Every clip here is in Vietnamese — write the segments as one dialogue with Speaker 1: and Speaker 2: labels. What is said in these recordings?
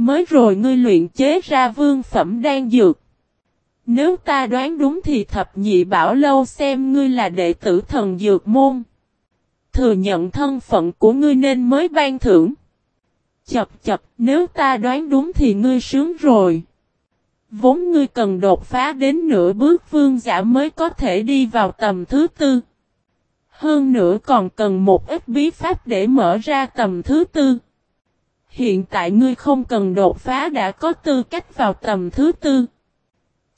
Speaker 1: Mới rồi ngươi luyện chế ra vương phẩm đang dược. Nếu ta đoán đúng thì thập nhị bảo lâu xem ngươi là đệ tử thần dược môn. Thừa nhận thân phận của ngươi nên mới ban thưởng. Chập chập, nếu ta đoán đúng thì ngươi sướng rồi. Vốn ngươi cần đột phá đến nửa bước vương giả mới có thể đi vào tầm thứ tư. Hơn nữa còn cần một ít bí pháp để mở ra tầm thứ tư. Hiện tại ngươi không cần đột phá đã có tư cách vào tầm thứ tư.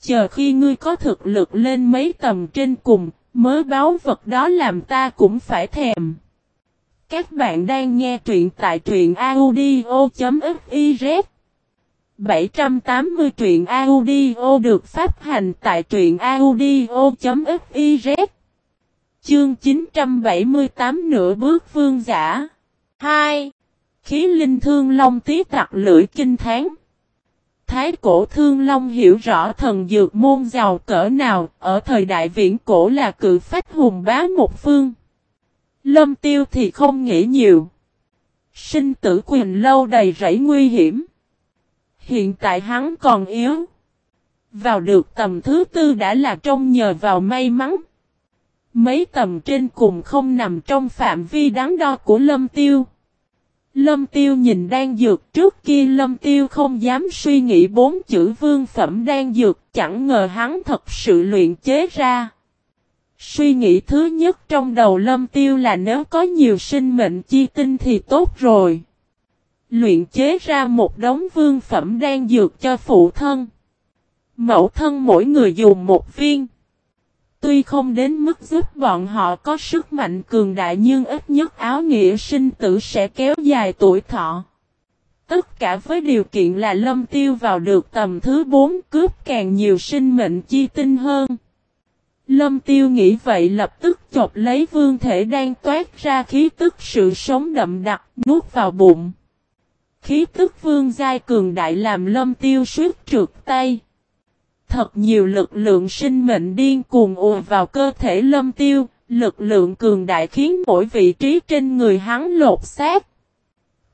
Speaker 1: Chờ khi ngươi có thực lực lên mấy tầm trên cùng, mới báo vật đó làm ta cũng phải thèm. Các bạn đang nghe truyện tại truyện audio.fiz 780 truyện audio được phát hành tại truyện audio.fiz Chương 978 nửa bước vương giả 2. Khí linh thương long tí tặc lưỡi kinh tháng Thái cổ thương long hiểu rõ thần dược môn giàu cỡ nào, ở thời đại viễn cổ là cự phách hùng bá một phương Lâm tiêu thì không nghĩ nhiều. Sinh tử quyền lâu đầy rẫy nguy hiểm. Hiện tại hắn còn yếu. Vào được tầm thứ tư đã là trông nhờ vào may mắn. Mấy tầm trên cùng không nằm trong phạm vi đáng đo của lâm tiêu. Lâm tiêu nhìn đang dược, trước kia lâm tiêu không dám suy nghĩ bốn chữ vương phẩm đang dược, chẳng ngờ hắn thật sự luyện chế ra. Suy nghĩ thứ nhất trong đầu lâm tiêu là nếu có nhiều sinh mệnh chi tinh thì tốt rồi. Luyện chế ra một đống vương phẩm đang dược cho phụ thân. Mẫu thân mỗi người dùng một viên. Tuy không đến mức giúp bọn họ có sức mạnh cường đại nhưng ít nhất áo nghĩa sinh tử sẽ kéo dài tuổi thọ. Tất cả với điều kiện là lâm tiêu vào được tầm thứ 4 cướp càng nhiều sinh mệnh chi tinh hơn. Lâm tiêu nghĩ vậy lập tức chộp lấy vương thể đang toát ra khí tức sự sống đậm đặc nuốt vào bụng. Khí tức vương giai cường đại làm lâm tiêu suýt trượt tay. Thật nhiều lực lượng sinh mệnh điên cuồng ùa vào cơ thể lâm tiêu, lực lượng cường đại khiến mỗi vị trí trên người hắn lột xác.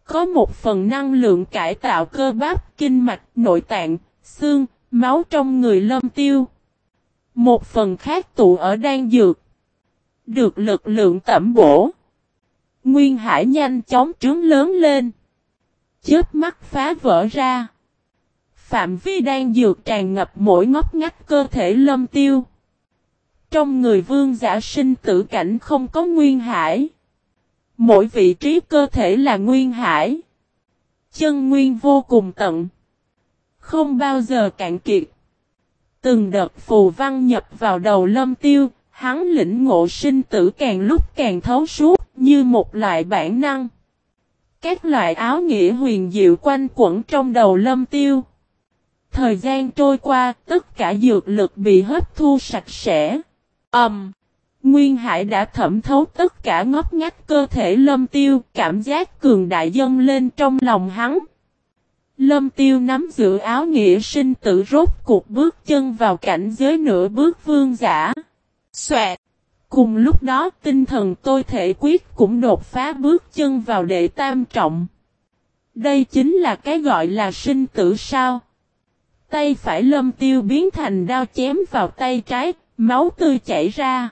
Speaker 1: Có một phần năng lượng cải tạo cơ bắp, kinh mạch, nội tạng, xương, máu trong người lâm tiêu. Một phần khác tụ ở đan dược. Được lực lượng tẩm bổ. Nguyên hải nhanh chóng trướng lớn lên. Chết mắt phá vỡ ra. Phạm vi đang dược tràn ngập mỗi ngóc ngách cơ thể lâm tiêu. Trong người vương giả sinh tử cảnh không có nguyên hải. Mỗi vị trí cơ thể là nguyên hải. Chân nguyên vô cùng tận. Không bao giờ cạn kiệt. Từng đợt phù văn nhập vào đầu lâm tiêu, hắn lĩnh ngộ sinh tử càng lúc càng thấu suốt, như một loại bản năng. Các loại áo nghĩa huyền diệu quanh quẩn trong đầu lâm tiêu. Thời gian trôi qua, tất cả dược lực bị hấp thu sạch sẽ. âm Um, Nguyên Hải đã thẩm thấu tất cả ngóc ngách cơ thể lâm tiêu, cảm giác cường đại dâng lên trong lòng hắn. Lâm tiêu nắm giữ áo nghĩa sinh tử rốt cuộc bước chân vào cảnh giới nửa bước vương giả. Xoẹt! Cùng lúc đó tinh thần tôi thể quyết cũng đột phá bước chân vào đệ tam trọng. Đây chính là cái gọi là sinh tử sao. Tay phải lâm tiêu biến thành đao chém vào tay trái, máu tươi chảy ra.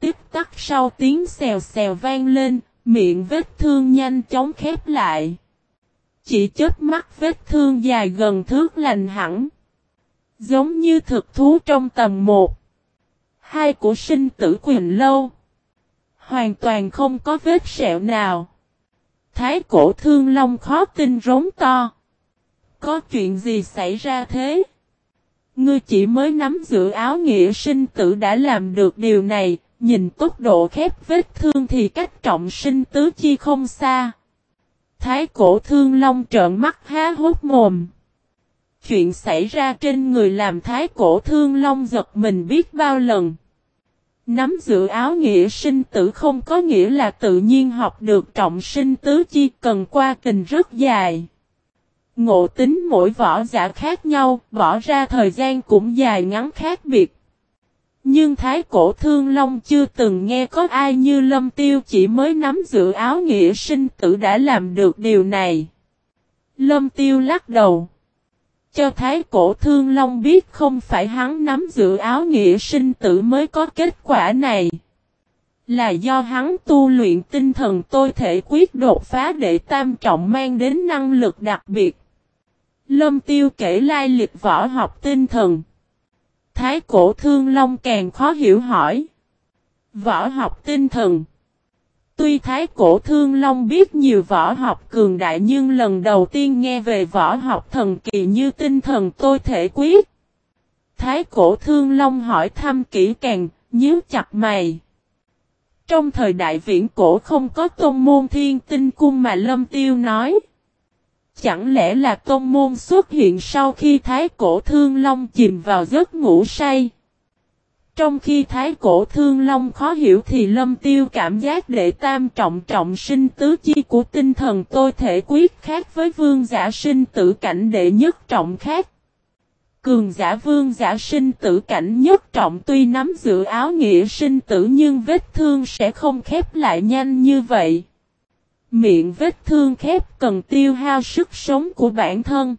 Speaker 1: Tiếp tắc sau tiếng xèo xèo vang lên, miệng vết thương nhanh chóng khép lại. Chỉ chết mắt vết thương dài gần thước lành hẳn. Giống như thực thú trong tầm một. Hai của sinh tử quyền lâu. Hoàn toàn không có vết sẹo nào. Thái cổ thương long khó tin rống to. Có chuyện gì xảy ra thế? Ngươi chỉ mới nắm giữ áo nghĩa sinh tử đã làm được điều này, nhìn tốc độ khép vết thương thì cách trọng sinh tứ chi không xa. Thái cổ thương long trợn mắt há hốt mồm. Chuyện xảy ra trên người làm thái cổ thương long giật mình biết bao lần. Nắm giữ áo nghĩa sinh tử không có nghĩa là tự nhiên học được trọng sinh tứ chi cần qua tình rất dài. Ngộ tính mỗi võ giả khác nhau, bỏ ra thời gian cũng dài ngắn khác biệt. Nhưng Thái Cổ Thương Long chưa từng nghe có ai như Lâm Tiêu chỉ mới nắm giữ áo nghĩa sinh tử đã làm được điều này. Lâm tiêu lắc đầu. Cho thái cổ thương long biết không phải hắn nắm giữ áo nghĩa sinh tử mới có kết quả này. Là do hắn tu luyện tinh thần tôi thể quyết đột phá để tam trọng mang đến năng lực đặc biệt. Lâm tiêu kể lai lịch võ học tinh thần. Thái cổ thương long càng khó hiểu hỏi. Võ học tinh thần. Tuy Thái cổ thương long biết nhiều võ học cường đại nhưng lần đầu tiên nghe về võ học thần kỳ như tinh thần tôi thể quyết. Thái cổ thương long hỏi thăm kỹ càng, nhíu chặt mày. Trong thời đại viễn cổ không có tôn môn thiên tinh cung mà Lâm Tiêu nói. Chẳng lẽ là tôn môn xuất hiện sau khi thái cổ thương long chìm vào giấc ngủ say? Trong khi thái cổ thương long khó hiểu thì lâm tiêu cảm giác đệ tam trọng trọng sinh tứ chi của tinh thần tôi thể quyết khác với vương giả sinh tử cảnh đệ nhất trọng khác. Cường giả vương giả sinh tử cảnh nhất trọng tuy nắm giữ áo nghĩa sinh tử nhưng vết thương sẽ không khép lại nhanh như vậy. Miệng vết thương khép cần tiêu hao sức sống của bản thân.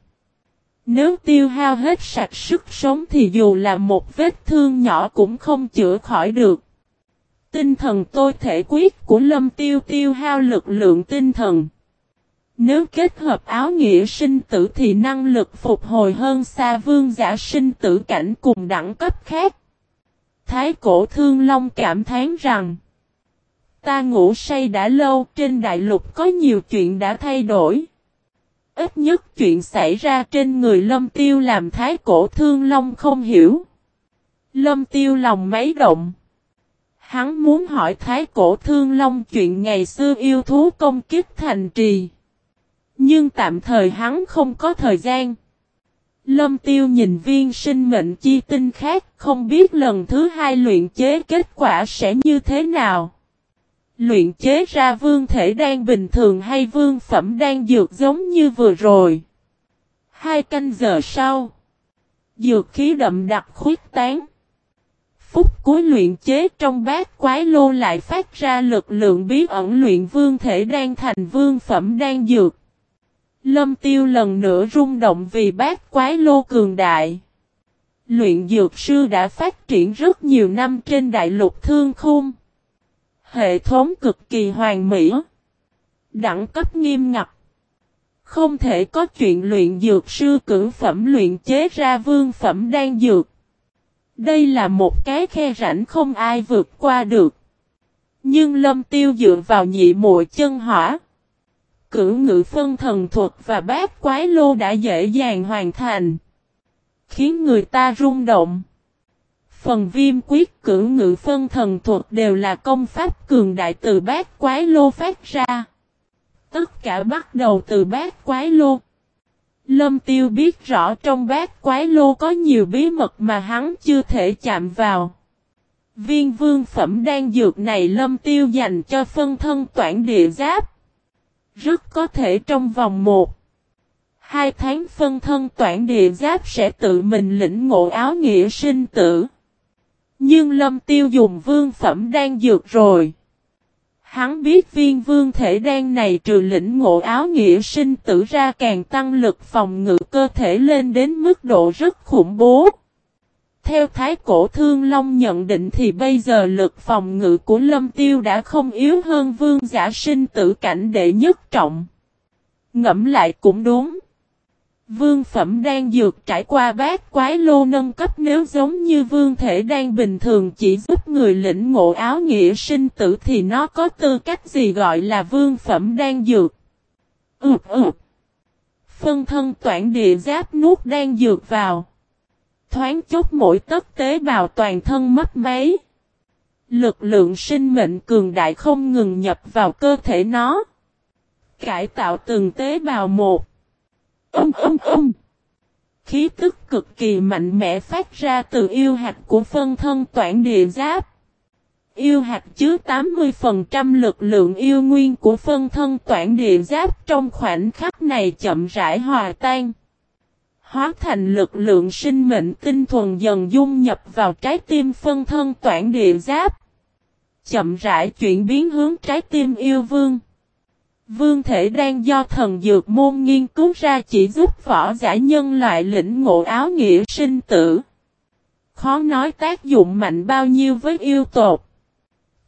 Speaker 1: Nếu tiêu hao hết sạch sức sống thì dù là một vết thương nhỏ cũng không chữa khỏi được. Tinh thần tôi thể quyết của lâm tiêu tiêu hao lực lượng tinh thần. Nếu kết hợp áo nghĩa sinh tử thì năng lực phục hồi hơn xa vương giả sinh tử cảnh cùng đẳng cấp khác. Thái cổ thương long cảm thán rằng Ta ngủ say đã lâu, trên đại lục có nhiều chuyện đã thay đổi. Ít nhất chuyện xảy ra trên người lâm tiêu làm thái cổ thương long không hiểu. Lâm tiêu lòng mấy động. Hắn muốn hỏi thái cổ thương long chuyện ngày xưa yêu thú công kích thành trì. Nhưng tạm thời hắn không có thời gian. Lâm tiêu nhìn viên sinh mệnh chi tinh khác, không biết lần thứ hai luyện chế kết quả sẽ như thế nào. Luyện chế ra vương thể đang bình thường hay vương phẩm đang dược giống như vừa rồi. Hai canh giờ sau. Dược khí đậm đặc khuyết tán. Phút cuối luyện chế trong bát quái lô lại phát ra lực lượng bí ẩn luyện vương thể đang thành vương phẩm đang dược. Lâm tiêu lần nữa rung động vì bát quái lô cường đại. Luyện dược sư đã phát triển rất nhiều năm trên đại lục thương khung. Hệ thống cực kỳ hoàn mỹ. Đẳng cấp nghiêm ngặt. Không thể có chuyện luyện dược sư cử phẩm luyện chế ra vương phẩm đang dược. Đây là một cái khe rãnh không ai vượt qua được. Nhưng lâm tiêu dựa vào nhị muội chân hỏa. Cử ngự phân thần thuật và bát quái lô đã dễ dàng hoàn thành. Khiến người ta rung động. Phần viêm quyết cử ngự phân thần thuật đều là công pháp cường đại từ bát quái lô phát ra. Tất cả bắt đầu từ bát quái lô. Lâm tiêu biết rõ trong bát quái lô có nhiều bí mật mà hắn chưa thể chạm vào. Viên vương phẩm đang dược này lâm tiêu dành cho phân thân toản địa giáp. Rất có thể trong vòng một. Hai tháng phân thân toản địa giáp sẽ tự mình lĩnh ngộ áo nghĩa sinh tử. Nhưng lâm tiêu dùng vương phẩm đang dược rồi. Hắn biết viên vương thể đan này trừ lĩnh ngộ áo nghĩa sinh tử ra càng tăng lực phòng ngự cơ thể lên đến mức độ rất khủng bố. Theo thái cổ thương long nhận định thì bây giờ lực phòng ngự của lâm tiêu đã không yếu hơn vương giả sinh tử cảnh đệ nhất trọng. Ngẫm lại cũng đúng. Vương phẩm đang dược trải qua bát quái lô nâng cấp nếu giống như vương thể đang bình thường chỉ giúp người lĩnh ngộ áo nghĩa sinh tử thì nó có tư cách gì gọi là vương phẩm đang dược. Ừ ừ. Phân thân toản địa giáp nuốt đang dược vào. Thoáng chốc mỗi tất tế bào toàn thân mất máy. Lực lượng sinh mệnh cường đại không ngừng nhập vào cơ thể nó. Cải tạo từng tế bào một. Âm âm âm. Khí tức cực kỳ mạnh mẽ phát ra từ yêu hạt của phân thân toản địa giáp. Yêu hạt chứa 80% lực lượng yêu nguyên của phân thân toản địa giáp trong khoảnh khắc này chậm rãi hòa tan. Hóa thành lực lượng sinh mệnh tinh thuần dần dung nhập vào trái tim phân thân toản địa giáp. Chậm rãi chuyển biến hướng trái tim yêu vương. Vương thể đang do thần dược môn nghiên cứu ra chỉ giúp võ giả nhân loại lĩnh ngộ áo nghĩa sinh tử. Khó nói tác dụng mạnh bao nhiêu với yêu tột.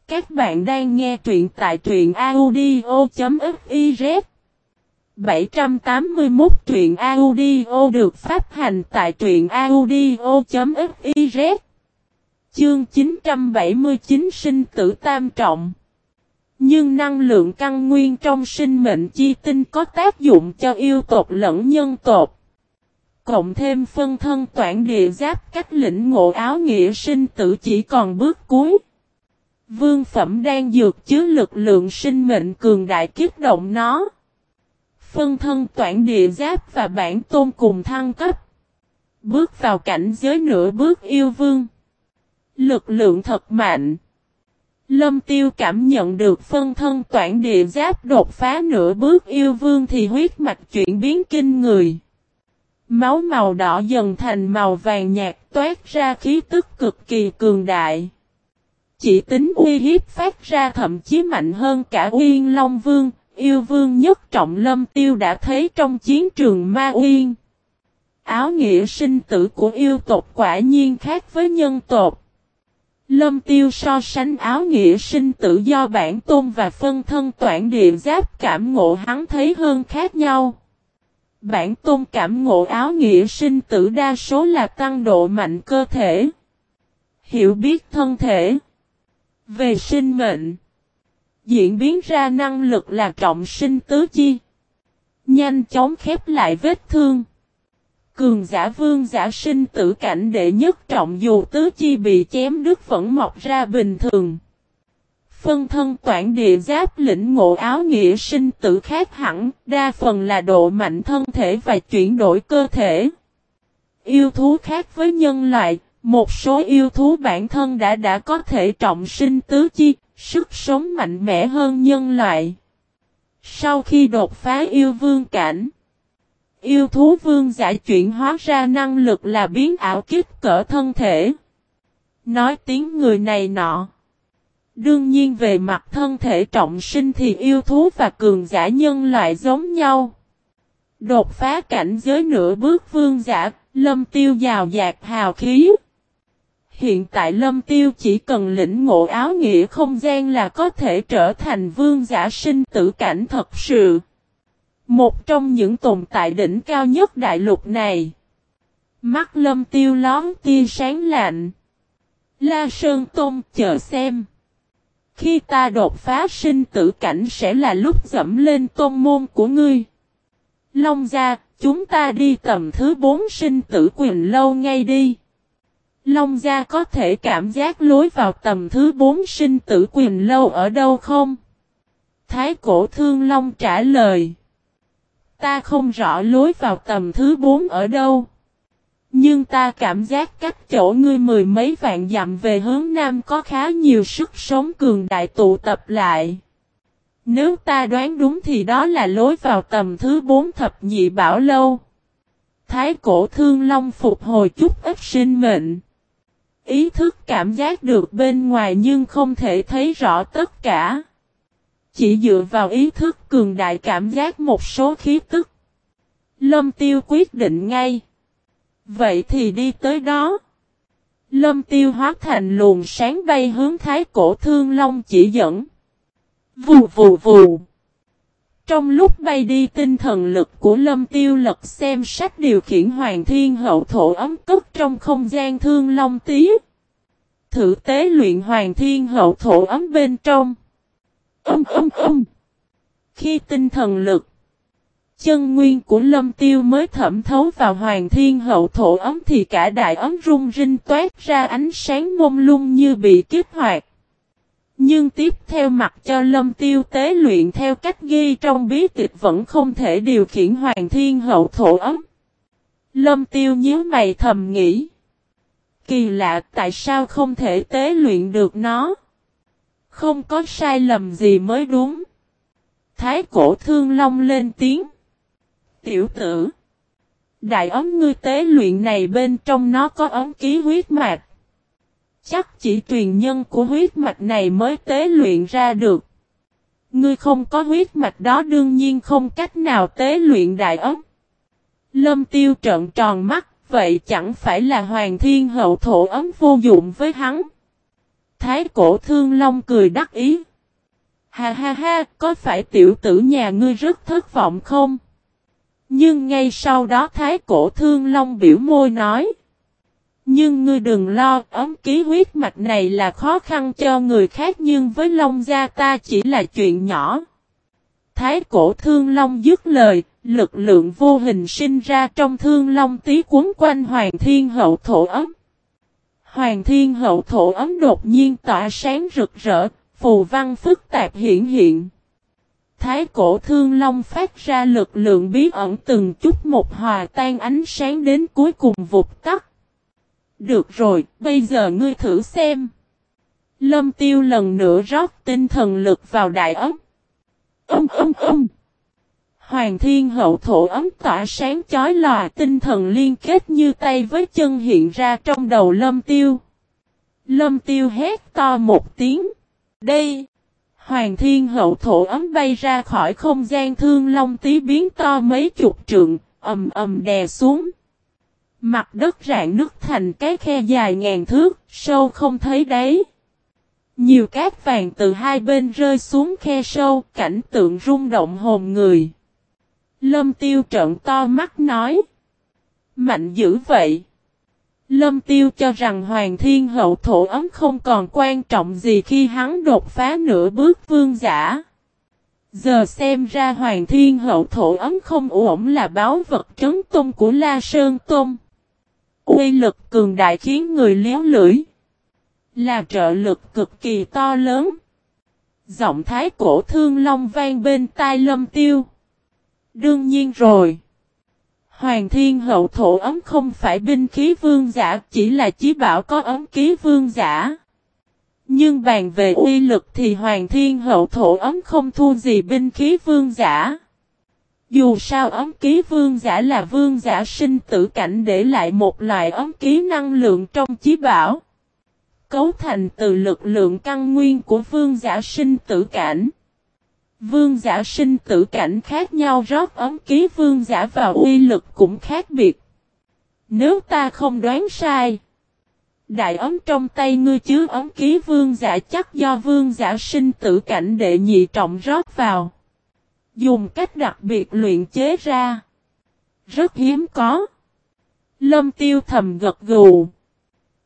Speaker 1: Các bạn đang nghe truyện tại truyện audio.fiz 781 truyện audio được phát hành tại truyện audio.fiz Chương 979 sinh tử tam trọng nhưng năng lượng căn nguyên trong sinh mệnh chi tinh có tác dụng cho yêu tộc lẫn nhân tộc. Cộng thêm phân thân toản địa giáp cách lĩnh ngộ áo nghĩa sinh tử chỉ còn bước cuối. Vương phẩm đang dược chứa lực lượng sinh mệnh cường đại kích động nó. Phân thân toản địa giáp và bản tôn cùng thăng cấp. Bước vào cảnh giới nửa bước yêu vương. Lực lượng thật mạnh. Lâm tiêu cảm nhận được phân thân toản địa giáp đột phá nửa bước yêu vương thì huyết mạch chuyển biến kinh người. Máu màu đỏ dần thành màu vàng nhạt toát ra khí tức cực kỳ cường đại. Chỉ tính uy hiếp phát ra thậm chí mạnh hơn cả Uyên Long Vương, yêu vương nhất trọng lâm tiêu đã thấy trong chiến trường Ma Uyên. Áo nghĩa sinh tử của yêu tộc quả nhiên khác với nhân tộc. Lâm tiêu so sánh áo nghĩa sinh tự do bản tôn và phân thân toản địa giáp cảm ngộ hắn thấy hơn khác nhau. Bản tôn cảm ngộ áo nghĩa sinh tử đa số là tăng độ mạnh cơ thể. Hiểu biết thân thể. Về sinh mệnh. Diễn biến ra năng lực là trọng sinh tứ chi. Nhanh chóng khép lại vết thương. Cường giả vương giả sinh tử cảnh đệ nhất trọng dù tứ chi bị chém đứt vẫn mọc ra bình thường. Phân thân toản địa giáp lĩnh ngộ áo nghĩa sinh tử khác hẳn, đa phần là độ mạnh thân thể và chuyển đổi cơ thể. Yêu thú khác với nhân loại, một số yêu thú bản thân đã đã có thể trọng sinh tứ chi, sức sống mạnh mẽ hơn nhân loại. Sau khi đột phá yêu vương cảnh, yêu thú vương giả chuyển hóa ra năng lực là biến ảo kích cỡ thân thể. Nói tiếng người này nọ. Đương nhiên về mặt thân thể trọng sinh thì yêu thú và cường giả nhân loại giống nhau. Đột phá cảnh giới nửa bước vương giả, lâm tiêu giàu dạt hào khí. Hiện tại lâm tiêu chỉ cần lĩnh ngộ áo nghĩa không gian là có thể trở thành vương giả sinh tử cảnh thật sự. Một trong những tồn tại đỉnh cao nhất đại lục này. Mắt lâm tiêu lón tia sáng lạnh. La Sơn Tôn chờ xem. Khi ta đột phá sinh tử cảnh sẽ là lúc dẫm lên tôn môn của ngươi. Long gia, chúng ta đi tầm thứ bốn sinh tử quyền lâu ngay đi. Long gia có thể cảm giác lối vào tầm thứ bốn sinh tử quyền lâu ở đâu không? Thái cổ thương Long trả lời. Ta không rõ lối vào tầm thứ bốn ở đâu. Nhưng ta cảm giác cách chỗ ngươi mười mấy vạn dặm về hướng nam có khá nhiều sức sống cường đại tụ tập lại. Nếu ta đoán đúng thì đó là lối vào tầm thứ bốn thập nhị bảo lâu. Thái cổ thương long phục hồi chút ít sinh mệnh. Ý thức cảm giác được bên ngoài nhưng không thể thấy rõ tất cả. Chỉ dựa vào ý thức cường đại cảm giác một số khí tức. Lâm tiêu quyết định ngay. Vậy thì đi tới đó. Lâm tiêu hóa thành luồng sáng bay hướng thái cổ thương long chỉ dẫn. Vù vù vù. Trong lúc bay đi tinh thần lực của lâm tiêu lật xem sách điều khiển hoàng thiên hậu thổ ấm cất trong không gian thương long tí. Thử tế luyện hoàng thiên hậu thổ ấm bên trong. Âm âm âm. Khi tinh thần lực, chân nguyên của lâm tiêu mới thẩm thấu vào hoàng thiên hậu thổ ấm thì cả đại ấm rung rinh toát ra ánh sáng mông lung như bị kích hoạt. Nhưng tiếp theo mặt cho lâm tiêu tế luyện theo cách ghi trong bí tịch vẫn không thể điều khiển hoàng thiên hậu thổ ấm. Lâm tiêu nhíu mày thầm nghĩ. Kỳ lạ, tại sao không thể tế luyện được nó? Không có sai lầm gì mới đúng. Thái cổ thương long lên tiếng. Tiểu tử. Đại ấm ngươi tế luyện này bên trong nó có ấm ký huyết mạch. Chắc chỉ truyền nhân của huyết mạch này mới tế luyện ra được. Ngươi không có huyết mạch đó đương nhiên không cách nào tế luyện đại ấm. Lâm tiêu trợn tròn mắt, vậy chẳng phải là hoàng thiên hậu thổ ấm vô dụng với hắn. Thái cổ thương long cười đắc ý. Ha ha ha, có phải tiểu tử nhà ngươi rất thất vọng không? Nhưng ngay sau đó thái cổ thương long biểu môi nói. Nhưng ngươi đừng lo, ấm ký huyết mạch này là khó khăn cho người khác nhưng với Long gia ta chỉ là chuyện nhỏ. Thái cổ thương long dứt lời, lực lượng vô hình sinh ra trong thương long tí cuốn quanh Hoàng Thiên Hậu Thổ ấm. Hoàng Thiên Hậu Thổ ấm đột nhiên tỏa sáng rực rỡ, phù văn phức tạp hiện hiện. Thái cổ thương long phát ra lực lượng bí ẩn từng chút một hòa tan ánh sáng đến cuối cùng vụt tắt. Được rồi, bây giờ ngươi thử xem. Lâm tiêu lần nữa rót tinh thần lực vào đại ấm. Âm âm âm. Hoàng thiên hậu thổ ấm tỏa sáng chói lòa tinh thần liên kết như tay với chân hiện ra trong đầu lâm tiêu. Lâm tiêu hét to một tiếng. Đây. Hoàng thiên hậu thổ ấm bay ra khỏi không gian thương long tí biến to mấy chục trượng, ầm ầm đè xuống. Mặt đất rạn nứt thành cái khe dài ngàn thước, sâu không thấy đáy. Nhiều cát vàng từ hai bên rơi xuống khe sâu, cảnh tượng rung động hồn người. Lâm tiêu trợn to mắt nói. Mạnh dữ vậy. Lâm tiêu cho rằng Hoàng Thiên Hậu Thổ ấm không còn quan trọng gì khi hắn đột phá nửa bước vương giả. Giờ xem ra Hoàng Thiên Hậu Thổ ấm không ổn là báo vật trấn tôn của La Sơn Tôn. Uy lực cường đại khiến người léo lưỡi. Là trợ lực cực kỳ to lớn. Giọng thái cổ thương long vang bên tai lâm tiêu. Đương nhiên rồi. Hoàng thiên hậu thổ ấm không phải binh khí vương giả, chỉ là chí bảo có ấm ký vương giả. Nhưng bàn về uy lực thì hoàng thiên hậu thổ ấm không thua gì binh khí vương giả. Dù sao ấm ký vương giả là vương giả sinh tử cảnh để lại một loại ấm ký năng lượng trong chí bảo. Cấu thành từ lực lượng căn nguyên của vương giả sinh tử cảnh. Vương giả sinh tử cảnh khác nhau rót ấm ký vương giả vào uy lực cũng khác biệt. Nếu ta không đoán sai. Đại ấm trong tay ngươi chứa ấm ký vương giả chắc do vương giả sinh tử cảnh đệ nhị trọng rót vào. Dùng cách đặc biệt luyện chế ra. Rất hiếm có. Lâm tiêu thầm gật gù.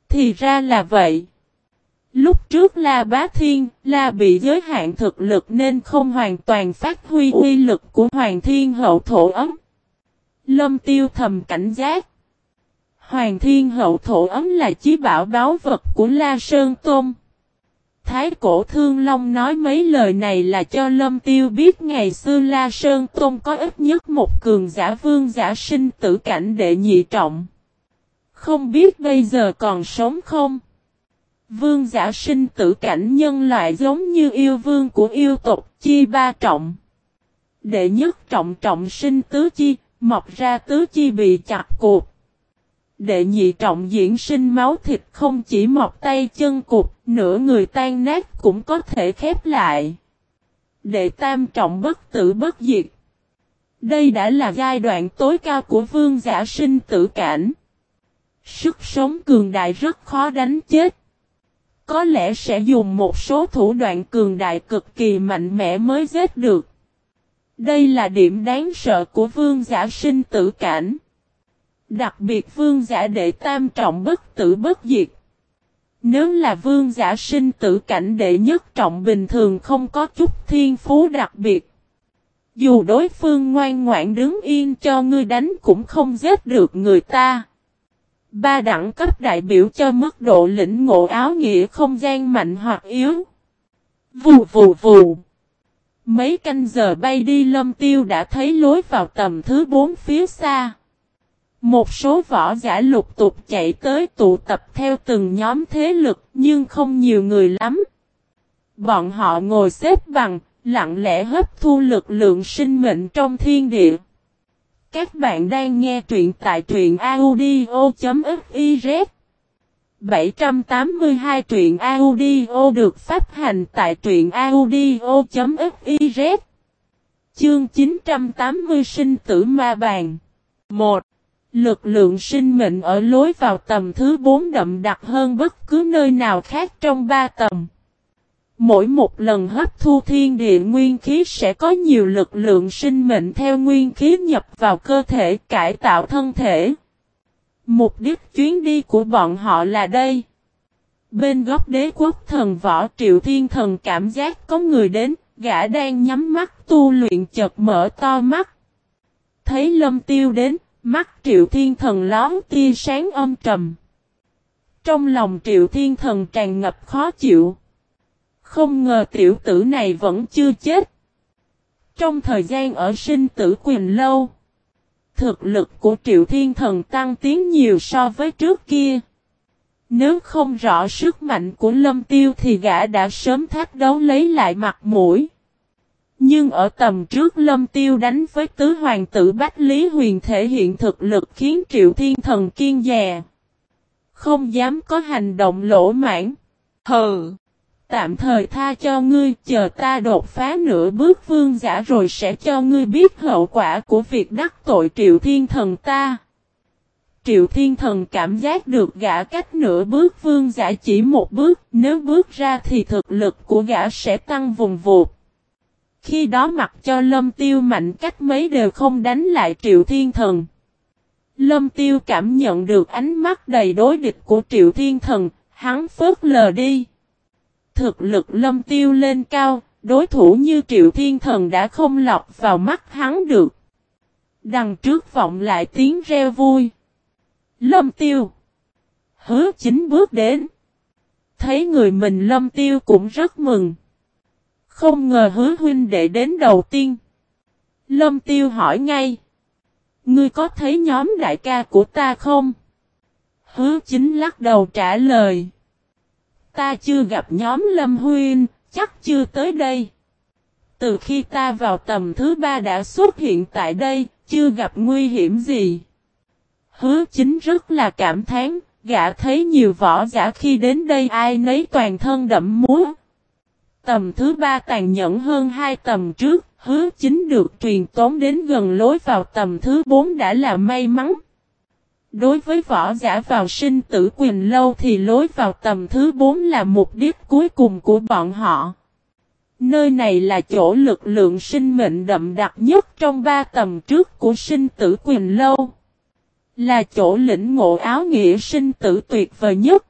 Speaker 1: Thì ra là vậy. Lúc trước La Bá Thiên, La bị giới hạn thực lực nên không hoàn toàn phát huy uy lực của Hoàng Thiên Hậu Thổ Ấm. Lâm Tiêu thầm cảnh giác. Hoàng Thiên Hậu Thổ Ấm là chí bảo báo vật của La Sơn Tôn. Thái cổ thương long nói mấy lời này là cho Lâm Tiêu biết ngày xưa La Sơn Tôn có ít nhất một cường giả vương giả sinh tử cảnh đệ nhị trọng. Không biết bây giờ còn sống không? Vương giả sinh tử cảnh nhân loại giống như yêu vương của yêu tộc chi ba trọng. Đệ nhất trọng trọng sinh tứ chi, mọc ra tứ chi bị chặt cụt Đệ nhị trọng diễn sinh máu thịt không chỉ mọc tay chân cụt nửa người tan nát cũng có thể khép lại. Đệ tam trọng bất tử bất diệt. Đây đã là giai đoạn tối cao của vương giả sinh tử cảnh. Sức sống cường đại rất khó đánh chết. Có lẽ sẽ dùng một số thủ đoạn cường đại cực kỳ mạnh mẽ mới giết được. Đây là điểm đáng sợ của vương giả sinh tử cảnh. Đặc biệt vương giả đệ tam trọng bất tử bất diệt. Nếu là vương giả sinh tử cảnh đệ nhất trọng bình thường không có chút thiên phú đặc biệt. Dù đối phương ngoan ngoãn đứng yên cho ngươi đánh cũng không giết được người ta. Ba đẳng cấp đại biểu cho mức độ lĩnh ngộ áo nghĩa không gian mạnh hoặc yếu. Vù vù vù. Mấy canh giờ bay đi lâm tiêu đã thấy lối vào tầm thứ bốn phía xa. Một số võ giả lục tục chạy tới tụ tập theo từng nhóm thế lực nhưng không nhiều người lắm. Bọn họ ngồi xếp bằng, lặng lẽ hấp thu lực lượng sinh mệnh trong thiên địa. Các bạn đang nghe truyện tại truyện audio.fiz 782 truyện audio được phát hành tại truyện audio.fiz Chương 980 sinh tử ma bàn 1. Lực lượng sinh mệnh ở lối vào tầm thứ 4 đậm đặc hơn bất cứ nơi nào khác trong ba tầm. Mỗi một lần hấp thu thiên địa nguyên khí sẽ có nhiều lực lượng sinh mệnh theo nguyên khí nhập vào cơ thể cải tạo thân thể. Mục đích chuyến đi của bọn họ là đây. Bên góc đế quốc thần võ triệu thiên thần cảm giác có người đến, gã đang nhắm mắt tu luyện chợt mở to mắt. Thấy lâm tiêu đến, mắt triệu thiên thần lón tia sáng âm trầm. Trong lòng triệu thiên thần tràn ngập khó chịu. Không ngờ tiểu tử này vẫn chưa chết. Trong thời gian ở sinh tử quyền lâu, thực lực của triệu thiên thần tăng tiến nhiều so với trước kia. Nếu không rõ sức mạnh của lâm tiêu thì gã đã sớm thách đấu lấy lại mặt mũi. Nhưng ở tầm trước lâm tiêu đánh với tứ hoàng tử Bách Lý Huyền thể hiện thực lực khiến triệu thiên thần kiên dè. Không dám có hành động lỗ mãn. Hừ! Tạm thời tha cho ngươi, chờ ta đột phá nửa bước vương giả rồi sẽ cho ngươi biết hậu quả của việc đắc tội triệu thiên thần ta. Triệu thiên thần cảm giác được gã cách nửa bước vương giả chỉ một bước, nếu bước ra thì thực lực của gã sẽ tăng vùng vụt. Khi đó mặc cho lâm tiêu mạnh cách mấy đều không đánh lại triệu thiên thần. Lâm tiêu cảm nhận được ánh mắt đầy đối địch của triệu thiên thần, hắn phớt lờ đi. Thực lực lâm tiêu lên cao, đối thủ như triệu thiên thần đã không lọc vào mắt hắn được. Đằng trước vọng lại tiếng reo vui. Lâm tiêu. Hứa chính bước đến. Thấy người mình lâm tiêu cũng rất mừng. Không ngờ hứa huynh đệ đến đầu tiên. Lâm tiêu hỏi ngay. Ngươi có thấy nhóm đại ca của ta không? Hứa chính lắc đầu trả lời. Ta chưa gặp nhóm Lâm Huyên, chắc chưa tới đây. Từ khi ta vào tầm thứ ba đã xuất hiện tại đây, chưa gặp nguy hiểm gì. Hứa chính rất là cảm thán, gã thấy nhiều võ giả khi đến đây ai nấy toàn thân đậm múa. Tầm thứ ba tàn nhẫn hơn hai tầm trước, hứa chính được truyền tống đến gần lối vào tầm thứ bốn đã là may mắn. Đối với võ giả vào sinh tử quyền lâu thì lối vào tầm thứ 4 là mục đích cuối cùng của bọn họ. Nơi này là chỗ lực lượng sinh mệnh đậm đặc nhất trong ba tầm trước của sinh tử quyền lâu. Là chỗ lĩnh ngộ áo nghĩa sinh tử tuyệt vời nhất.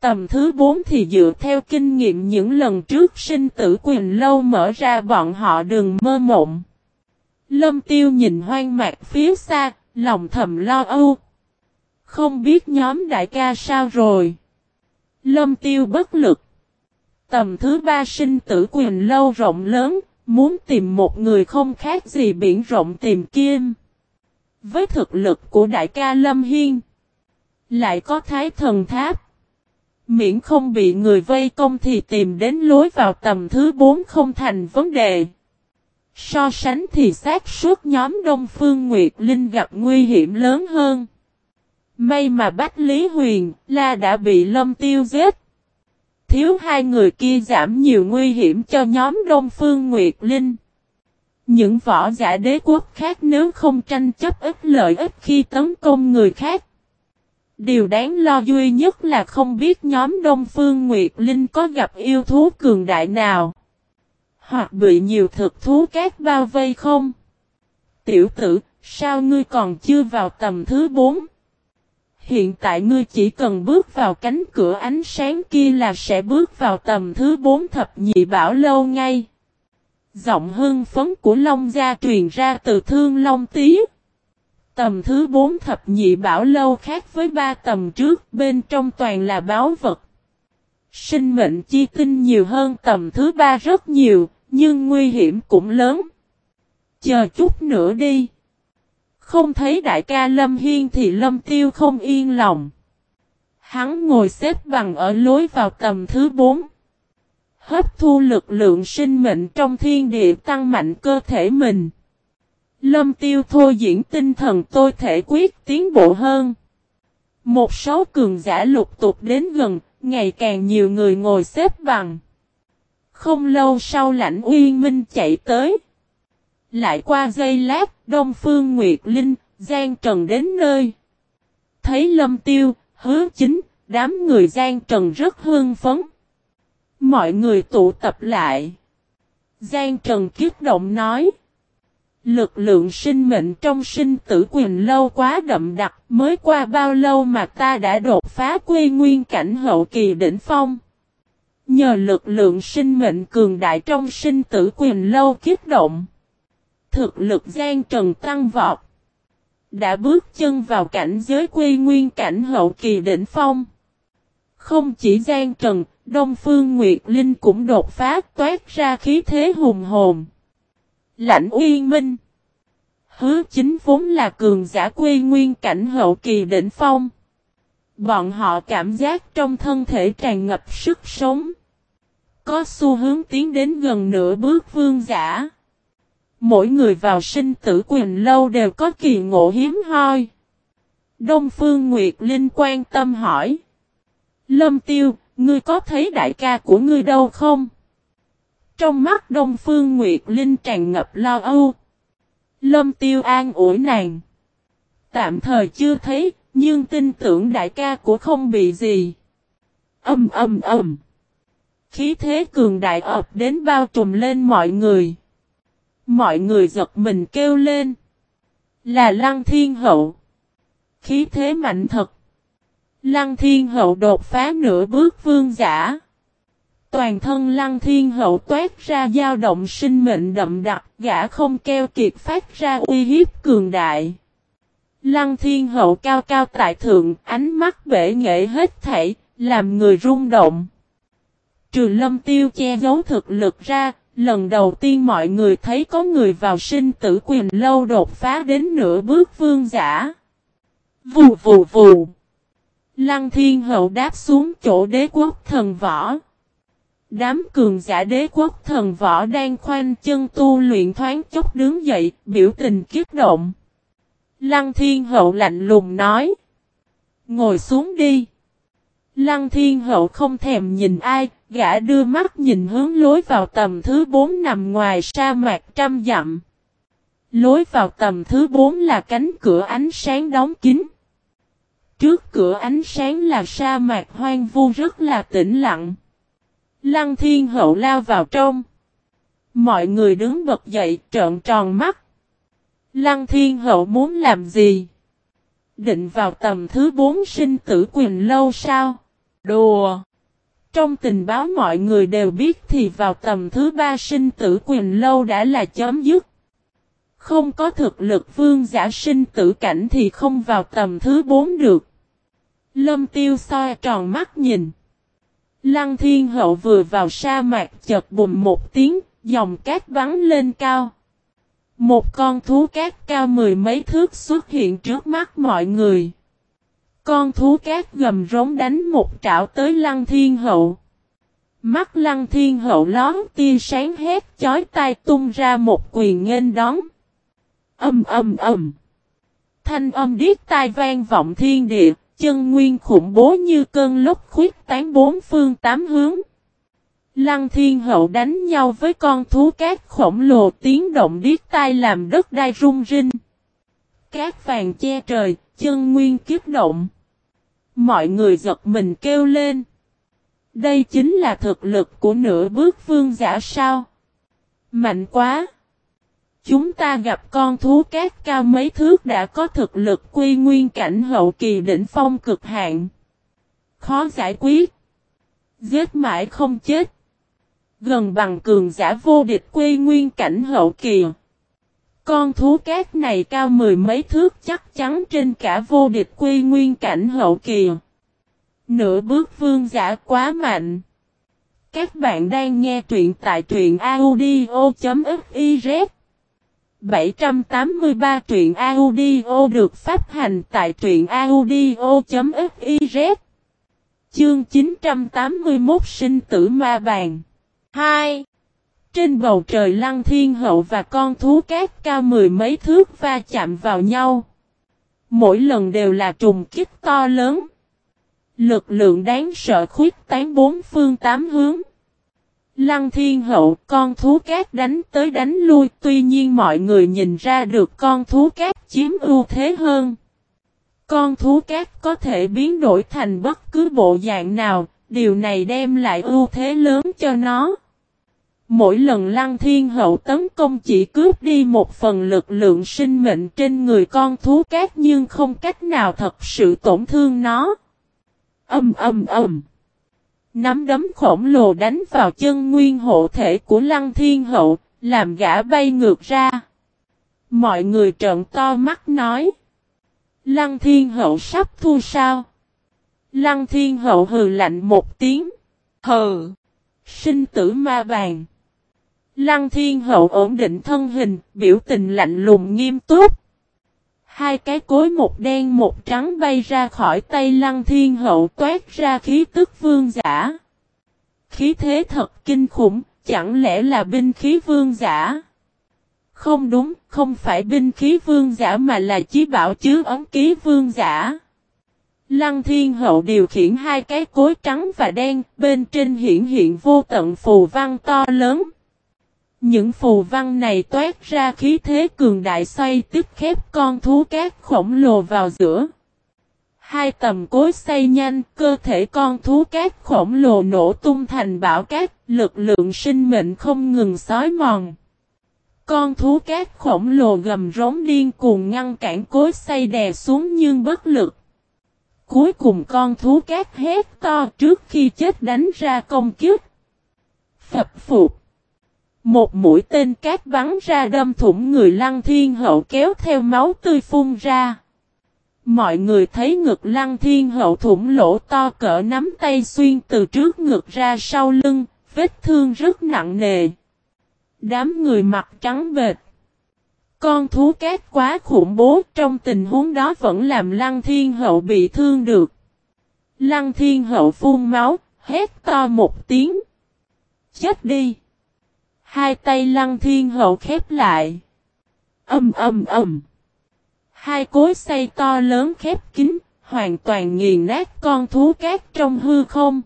Speaker 1: Tầm thứ 4 thì dựa theo kinh nghiệm những lần trước sinh tử quyền lâu mở ra bọn họ đường mơ mộng. Lâm tiêu nhìn hoang mạc phía xa, lòng thầm lo âu. Không biết nhóm đại ca sao rồi. Lâm tiêu bất lực. Tầm thứ ba sinh tử quyền lâu rộng lớn, muốn tìm một người không khác gì biển rộng tìm kim. Với thực lực của đại ca Lâm Hiên, lại có thái thần tháp. Miễn không bị người vây công thì tìm đến lối vào tầm thứ bốn không thành vấn đề. So sánh thì xác suốt nhóm Đông Phương Nguyệt Linh gặp nguy hiểm lớn hơn. May mà Bách Lý Huyền, La đã bị Lâm Tiêu giết. Thiếu hai người kia giảm nhiều nguy hiểm cho nhóm Đông Phương Nguyệt Linh. Những võ giả đế quốc khác nếu không tranh chấp ít lợi ích khi tấn công người khác. Điều đáng lo duy nhất là không biết nhóm Đông Phương Nguyệt Linh có gặp yêu thú cường đại nào. Hoặc bị nhiều thực thú cát bao vây không? Tiểu tử, sao ngươi còn chưa vào tầm thứ 4? Hiện tại ngươi chỉ cần bước vào cánh cửa ánh sáng kia là sẽ bước vào tầm thứ bốn thập nhị bảo lâu ngay. Giọng hưng phấn của Long Gia truyền ra từ thương Long Tí. Tầm thứ bốn thập nhị bảo lâu khác với ba tầm trước, bên trong toàn là báo vật. Sinh mệnh chi tinh nhiều hơn tầm thứ ba rất nhiều, nhưng nguy hiểm cũng lớn. Chờ chút nữa đi. Không thấy đại ca Lâm Hiên thì Lâm Tiêu không yên lòng. Hắn ngồi xếp bằng ở lối vào tầm thứ 4. Hấp thu lực lượng sinh mệnh trong thiên địa tăng mạnh cơ thể mình. Lâm Tiêu thôi diễn tinh thần tôi thể quyết tiến bộ hơn. Một số cường giả lục tục đến gần, ngày càng nhiều người ngồi xếp bằng. Không lâu sau lãnh uyên minh chạy tới. Lại qua giây lát, Đông Phương Nguyệt Linh, Giang Trần đến nơi. Thấy lâm tiêu, hứa chính, đám người Giang Trần rất hương phấn. Mọi người tụ tập lại. Giang Trần kiếp động nói. Lực lượng sinh mệnh trong sinh tử quyền lâu quá đậm đặc mới qua bao lâu mà ta đã đột phá quy nguyên cảnh hậu kỳ đỉnh phong. Nhờ lực lượng sinh mệnh cường đại trong sinh tử quyền lâu kiếp động. Thực lực gian trần tăng vọt. Đã bước chân vào cảnh giới quy nguyên cảnh hậu kỳ đỉnh phong. Không chỉ gian trần, Đông Phương Nguyệt Linh cũng đột phá toát ra khí thế hùng hồn. Lãnh uyên minh. Hứa chính vốn là cường giả quy nguyên cảnh hậu kỳ đỉnh phong. Bọn họ cảm giác trong thân thể tràn ngập sức sống. Có xu hướng tiến đến gần nửa bước vương giả. Mỗi người vào sinh tử quyền lâu đều có kỳ ngộ hiếm hoi. Đông Phương Nguyệt Linh quan tâm hỏi. Lâm Tiêu, ngươi có thấy đại ca của ngươi đâu không? Trong mắt Đông Phương Nguyệt Linh tràn ngập lo âu. Lâm Tiêu an ủi nàng. Tạm thời chưa thấy, nhưng tin tưởng đại ca của không bị gì. Âm âm âm. Khí thế cường đại ập đến bao trùm lên mọi người. Mọi người giật mình kêu lên. Là Lăng Thiên Hậu. Khí thế mạnh thật. Lăng Thiên Hậu đột phá nửa bước vương giả. Toàn thân Lăng Thiên Hậu toát ra dao động sinh mệnh đậm đặc, gã không keo kiệt phát ra uy hiếp cường đại. Lăng Thiên Hậu cao cao tại thượng, ánh mắt bể nghệ hết thảy, làm người rung động. Trừ lâm tiêu che giấu thực lực ra, lần đầu tiên mọi người thấy có người vào sinh tử quyền lâu đột phá đến nửa bước vương giả. Vù vù vù. Lăng thiên hậu đáp xuống chỗ đế quốc thần võ. Đám cường giả đế quốc thần võ đang khoanh chân tu luyện thoáng chốc đứng dậy, biểu tình kiếp động. Lăng thiên hậu lạnh lùng nói. Ngồi xuống đi. Lăng thiên hậu không thèm nhìn ai, gã đưa mắt nhìn hướng lối vào tầm thứ bốn nằm ngoài sa mạc trăm dặm. Lối vào tầm thứ bốn là cánh cửa ánh sáng đóng kín. Trước cửa ánh sáng là sa mạc hoang vu rất là tĩnh lặng. Lăng thiên hậu lao vào trong. Mọi người đứng bật dậy trợn tròn mắt. Lăng thiên hậu muốn làm gì? Định vào tầm thứ bốn sinh tử quyền lâu sao? Đùa! Trong tình báo mọi người đều biết thì vào tầm thứ ba sinh tử quyền lâu đã là chấm dứt. Không có thực lực vương giả sinh tử cảnh thì không vào tầm thứ bốn được. Lâm tiêu soi tròn mắt nhìn. Lăng thiên hậu vừa vào sa mạc chợt bùm một tiếng, dòng cát bắn lên cao. Một con thú cát cao mười mấy thước xuất hiện trước mắt mọi người. Con thú cát gầm rống đánh một trảo tới lăng thiên hậu. Mắt lăng thiên hậu lón tia sáng hét chói tai tung ra một quyền nghênh đón. Âm âm âm. Thanh âm điếc tai vang vọng thiên địa, chân nguyên khủng bố như cơn lốc khuyết tán bốn phương tám hướng. Lăng thiên hậu đánh nhau với con thú cát khổng lồ tiếng động điếc tai làm đất đai rung rinh. Cát vàng che trời, chân nguyên kiếp động. Mọi người giật mình kêu lên. Đây chính là thực lực của nửa bước vương giả sao? Mạnh quá! Chúng ta gặp con thú cát cao mấy thước đã có thực lực quy nguyên cảnh hậu kỳ đỉnh phong cực hạn. Khó giải quyết. Giết mãi không chết. Gần bằng cường giả vô địch quy nguyên cảnh hậu kỳ. Con thú cát này cao mười mấy thước, chắc chắn trên cả vô địch quy nguyên cảnh hậu kỳ. Nửa bước vương giả quá mạnh. Các bạn đang nghe truyện tại truyện audio.fiz 783 truyện audio được phát hành tại truyện audio.fiz Chương 981 sinh tử ma bàn 2. Trên bầu trời lăng thiên hậu và con thú cát cao mười mấy thước va chạm vào nhau. Mỗi lần đều là trùng kích to lớn. Lực lượng đáng sợ khuyết tán bốn phương tám hướng. Lăng thiên hậu con thú cát đánh tới đánh lui tuy nhiên mọi người nhìn ra được con thú cát chiếm ưu thế hơn. Con thú cát có thể biến đổi thành bất cứ bộ dạng nào, điều này đem lại ưu thế lớn cho nó. Mỗi lần lăng thiên hậu tấn công chỉ cướp đi một phần lực lượng sinh mệnh trên người con thú cát nhưng không cách nào thật sự tổn thương nó. Âm âm âm. Nắm đấm khổng lồ đánh vào chân nguyên hộ thể của lăng thiên hậu, làm gã bay ngược ra. Mọi người trợn to mắt nói. Lăng thiên hậu sắp thu sao? Lăng thiên hậu hừ lạnh một tiếng. Hừ. Sinh tử ma bàn. Lăng thiên hậu ổn định thân hình, biểu tình lạnh lùng nghiêm túc. Hai cái cối một đen một trắng bay ra khỏi tay lăng thiên hậu toát ra khí tức vương giả. Khí thế thật kinh khủng, chẳng lẽ là binh khí vương giả? Không đúng, không phải binh khí vương giả mà là chí bảo chứa ấn ký vương giả. Lăng thiên hậu điều khiển hai cái cối trắng và đen, bên trên hiện hiện vô tận phù văn to lớn. Những phù văn này toát ra khí thế cường đại xoay tiếp khép con thú cát khổng lồ vào giữa. Hai tầm cối xoay nhanh, cơ thể con thú cát khổng lồ nổ tung thành bão cát, lực lượng sinh mệnh không ngừng xói mòn. Con thú cát khổng lồ gầm rống điên cuồng ngăn cản cối xoay đè xuống nhưng bất lực. Cuối cùng con thú cát hét to trước khi chết đánh ra công kiếp. Phập phục. Một mũi tên cát bắn ra đâm thủng người lăng thiên hậu kéo theo máu tươi phun ra. Mọi người thấy ngực lăng thiên hậu thủng lỗ to cỡ nắm tay xuyên từ trước ngực ra sau lưng, vết thương rất nặng nề. Đám người mặt trắng bệt. Con thú cát quá khủng bố trong tình huống đó vẫn làm lăng thiên hậu bị thương được. Lăng thiên hậu phun máu, hét to một tiếng. Chết đi! Hai tay lăng thiên hậu khép lại. Âm âm âm. Hai cối xây to lớn khép kín, hoàn toàn nghiền nát con thú cát trong hư không.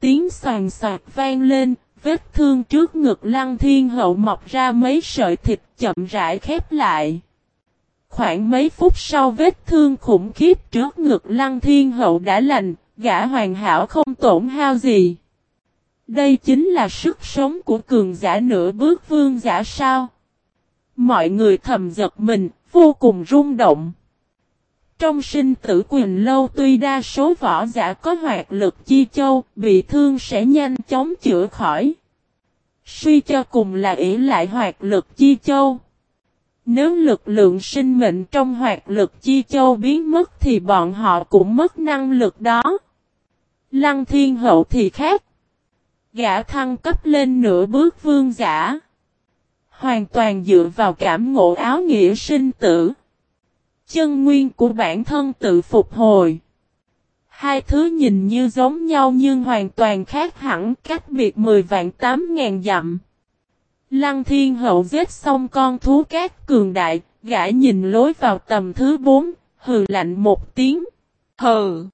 Speaker 1: Tiếng soàn soạt vang lên, vết thương trước ngực lăng thiên hậu mọc ra mấy sợi thịt chậm rãi khép lại. Khoảng mấy phút sau vết thương khủng khiếp trước ngực lăng thiên hậu đã lành, gã hoàn hảo không tổn hao gì. Đây chính là sức sống của cường giả nửa bước vương giả sao. Mọi người thầm giật mình, vô cùng rung động. Trong sinh tử quyền lâu tuy đa số võ giả có hoạt lực chi châu, bị thương sẽ nhanh chóng chữa khỏi. Suy cho cùng là ỷ lại hoạt lực chi châu. Nếu lực lượng sinh mệnh trong hoạt lực chi châu biến mất thì bọn họ cũng mất năng lực đó. Lăng thiên hậu thì khác. Gã thăng cấp lên nửa bước vương giả. Hoàn toàn dựa vào cảm ngộ áo nghĩa sinh tử. Chân nguyên của bản thân tự phục hồi. Hai thứ nhìn như giống nhau nhưng hoàn toàn khác hẳn cách biệt 10 vạn 8 ngàn dặm. Lăng thiên hậu giết xong con thú cát cường đại, gã nhìn lối vào tầm thứ 4, hừ lạnh một tiếng. Hừ!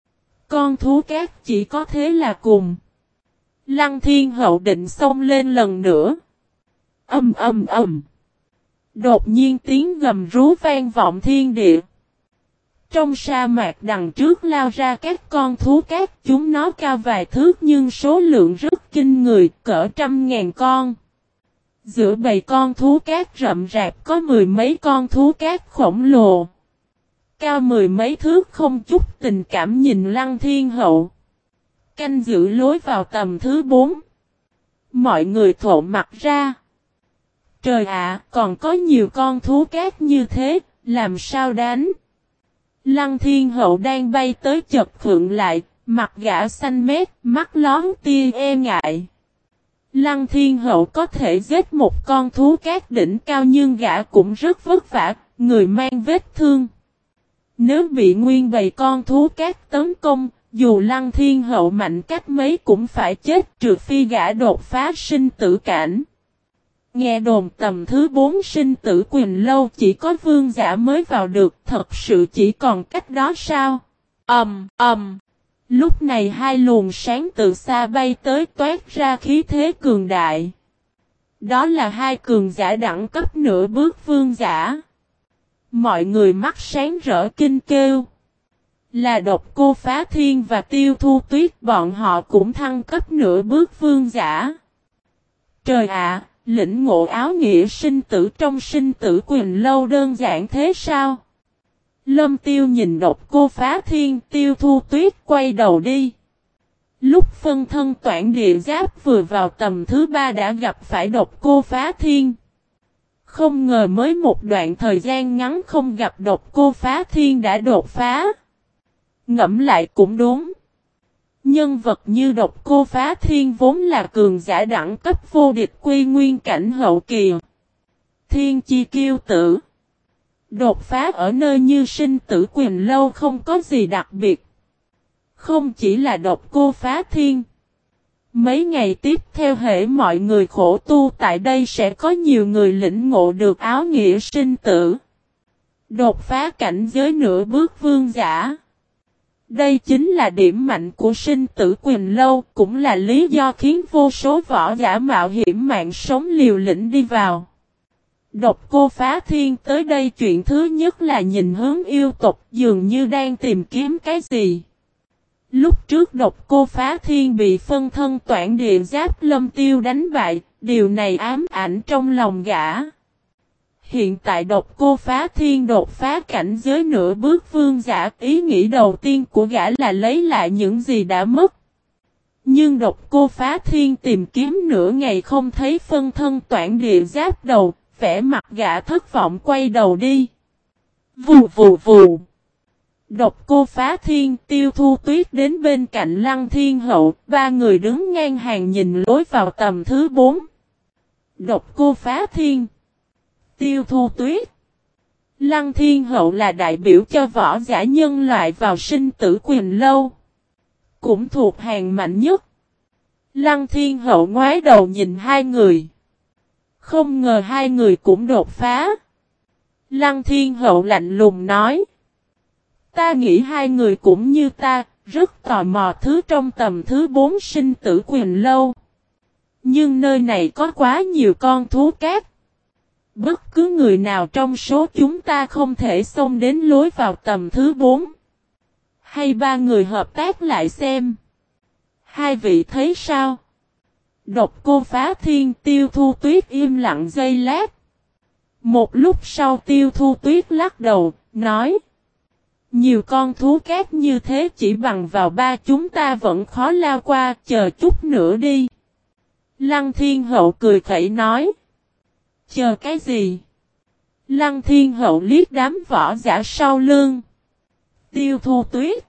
Speaker 1: Con thú cát chỉ có thế là cùng. Lăng thiên hậu định xông lên lần nữa. Âm âm âm. Đột nhiên tiếng gầm rú vang vọng thiên địa. Trong sa mạc đằng trước lao ra các con thú cát, chúng nó cao vài thước nhưng số lượng rất kinh người, cỡ trăm ngàn con. Giữa bầy con thú cát rậm rạp có mười mấy con thú cát khổng lồ. Cao mười mấy thước không chút tình cảm nhìn lăng thiên hậu. Canh giữ lối vào tầm thứ bốn. Mọi người thổ mặt ra. Trời ạ, còn có nhiều con thú cát như thế, làm sao đánh? Lăng thiên hậu đang bay tới chật khượng lại, mặt gã xanh mét, mắt lón tia e ngại. Lăng thiên hậu có thể giết một con thú cát đỉnh cao nhưng gã cũng rất vất vả, người mang vết thương. Nếu bị nguyên bầy con thú cát tấn công, dù lăng thiên hậu mạnh cách mấy cũng phải chết trừ phi gã đột phá sinh tử cảnh. Nghe đồn tầm thứ bốn sinh tử quyền lâu chỉ có vương giả mới vào được, thật sự chỉ còn cách đó sao? Ầm, um, ầm. Um. Lúc này hai luồng sáng từ xa bay tới toát ra khí thế cường đại. Đó là hai cường giả đẳng cấp nửa bước vương giả. Mọi người mắt sáng rỡ kinh kêu. Là độc cô phá thiên và tiêu thu tuyết bọn họ cũng thăng cấp nửa bước vương giả. Trời ạ, lĩnh ngộ áo nghĩa sinh tử trong sinh tử quyền lâu đơn giản thế sao? Lâm tiêu nhìn độc cô phá thiên tiêu thu tuyết quay đầu đi. Lúc phân thân toản địa giáp vừa vào tầm thứ ba đã gặp phải độc cô phá thiên. Không ngờ mới một đoạn thời gian ngắn không gặp độc cô phá thiên đã đột phá. Ngẫm lại cũng đúng. Nhân vật như độc cô phá thiên vốn là cường giả đẳng cấp vô địch quy nguyên cảnh hậu kỳ. Thiên chi kiêu tử. Đột phá ở nơi như sinh tử quyền lâu không có gì đặc biệt. Không chỉ là độc cô phá thiên. Mấy ngày tiếp theo hệ mọi người khổ tu tại đây sẽ có nhiều người lĩnh ngộ được áo nghĩa sinh tử. Đột phá cảnh giới nửa bước vương giả. Đây chính là điểm mạnh của sinh tử quyền lâu, cũng là lý do khiến vô số võ giả mạo hiểm mạng sống liều lĩnh đi vào. Độc cô phá thiên tới đây chuyện thứ nhất là nhìn hướng yêu tộc dường như đang tìm kiếm cái gì. Lúc trước độc cô phá thiên bị phân thân toản địa giáp lâm tiêu đánh bại, điều này ám ảnh trong lòng gã. Hiện tại độc cô phá thiên đột phá cảnh giới nửa bước vương giả ý nghĩ đầu tiên của gã là lấy lại những gì đã mất. Nhưng độc cô phá thiên tìm kiếm nửa ngày không thấy phân thân toản địa giáp đầu, vẻ mặt gã thất vọng quay đầu đi. Vù vù vù. Độc cô phá thiên tiêu thu tuyết đến bên cạnh lăng thiên hậu, ba người đứng ngang hàng nhìn lối vào tầm thứ bốn. Độc cô phá thiên. Tiêu thu tuyết. Lăng thiên hậu là đại biểu cho võ giả nhân loại vào sinh tử quyền lâu. Cũng thuộc hàng mạnh nhất. Lăng thiên hậu ngoái đầu nhìn hai người. Không ngờ hai người cũng đột phá. Lăng thiên hậu lạnh lùng nói. Ta nghĩ hai người cũng như ta, rất tò mò thứ trong tầm thứ bốn sinh tử quyền lâu. Nhưng nơi này có quá nhiều con thú cát. Bất cứ người nào trong số chúng ta không thể xông đến lối vào tầm thứ bốn. Hay ba người hợp tác lại xem. Hai vị thấy sao? Độc cô phá thiên tiêu thu tuyết im lặng dây lát. Một lúc sau tiêu thu tuyết lắc đầu, nói. Nhiều con thú cát như thế chỉ bằng vào ba chúng ta vẫn khó lao qua, chờ chút nữa đi. Lăng thiên hậu cười khẩy nói. Chờ cái gì? Lăng thiên hậu liếc đám võ giả sau lưng. Tiêu thu tuyết.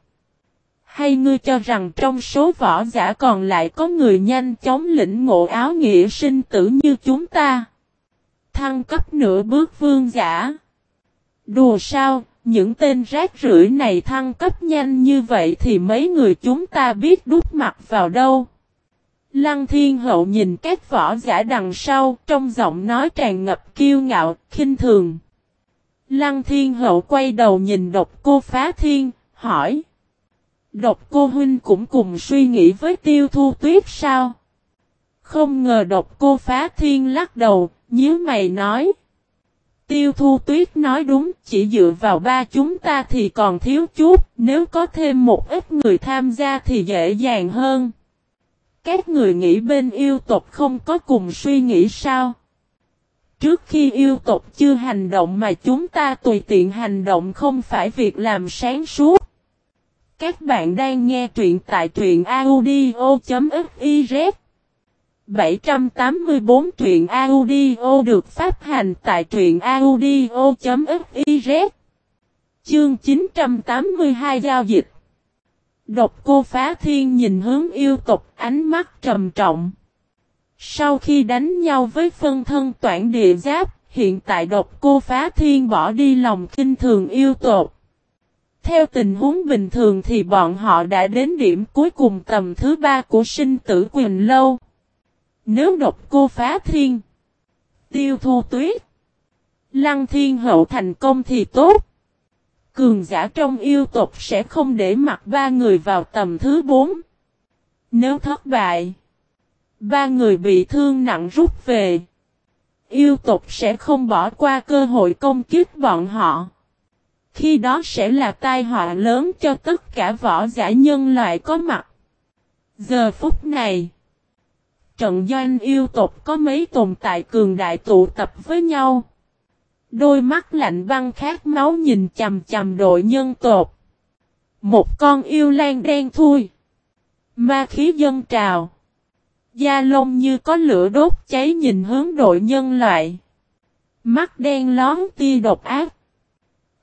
Speaker 1: Hay ngươi cho rằng trong số võ giả còn lại có người nhanh chóng lĩnh ngộ áo nghĩa sinh tử như chúng ta? Thăng cấp nửa bước vương giả. Đùa sao, những tên rác rưởi này thăng cấp nhanh như vậy thì mấy người chúng ta biết đút mặt vào đâu. Lăng thiên hậu nhìn các võ giả đằng sau, trong giọng nói tràn ngập kiêu ngạo, khinh thường. Lăng thiên hậu quay đầu nhìn độc cô phá thiên, hỏi. Độc cô huynh cũng cùng suy nghĩ với tiêu thu tuyết sao? Không ngờ độc cô phá thiên lắc đầu, nhớ mày nói. Tiêu thu tuyết nói đúng, chỉ dựa vào ba chúng ta thì còn thiếu chút, nếu có thêm một ít người tham gia thì dễ dàng hơn. Các người nghĩ bên yêu tộc không có cùng suy nghĩ sao? Trước khi yêu tộc chưa hành động mà chúng ta tùy tiện hành động không phải việc làm sáng suốt. Các bạn đang nghe truyện tại truyện audio.fiz 784 truyện audio được phát hành tại truyện audio.fiz Chương 982 Giao dịch Độc cô phá thiên nhìn hướng yêu tộc ánh mắt trầm trọng. Sau khi đánh nhau với phân thân toản địa giáp, hiện tại độc cô phá thiên bỏ đi lòng kinh thường yêu tộc. Theo tình huống bình thường thì bọn họ đã đến điểm cuối cùng tầm thứ ba của sinh tử quyền lâu. Nếu độc cô phá thiên, Tiêu thu tuyết. Lăng thiên hậu thành công thì tốt. Cường giả trong yêu tộc sẽ không để mặt ba người vào tầm thứ bốn. Nếu thất bại, ba người bị thương nặng rút về. Yêu tộc sẽ không bỏ qua cơ hội công kích bọn họ. Khi đó sẽ là tai họa lớn cho tất cả võ giả nhân loại có mặt. Giờ phút này, trận doanh yêu tộc có mấy tồn tại cường đại tụ tập với nhau. Đôi mắt lạnh băng khát máu nhìn chầm chầm đội nhân tộc. Một con yêu lan đen thui. Ma khí dân trào. Da lông như có lửa đốt cháy nhìn hướng đội nhân loại. Mắt đen lón tia độc ác.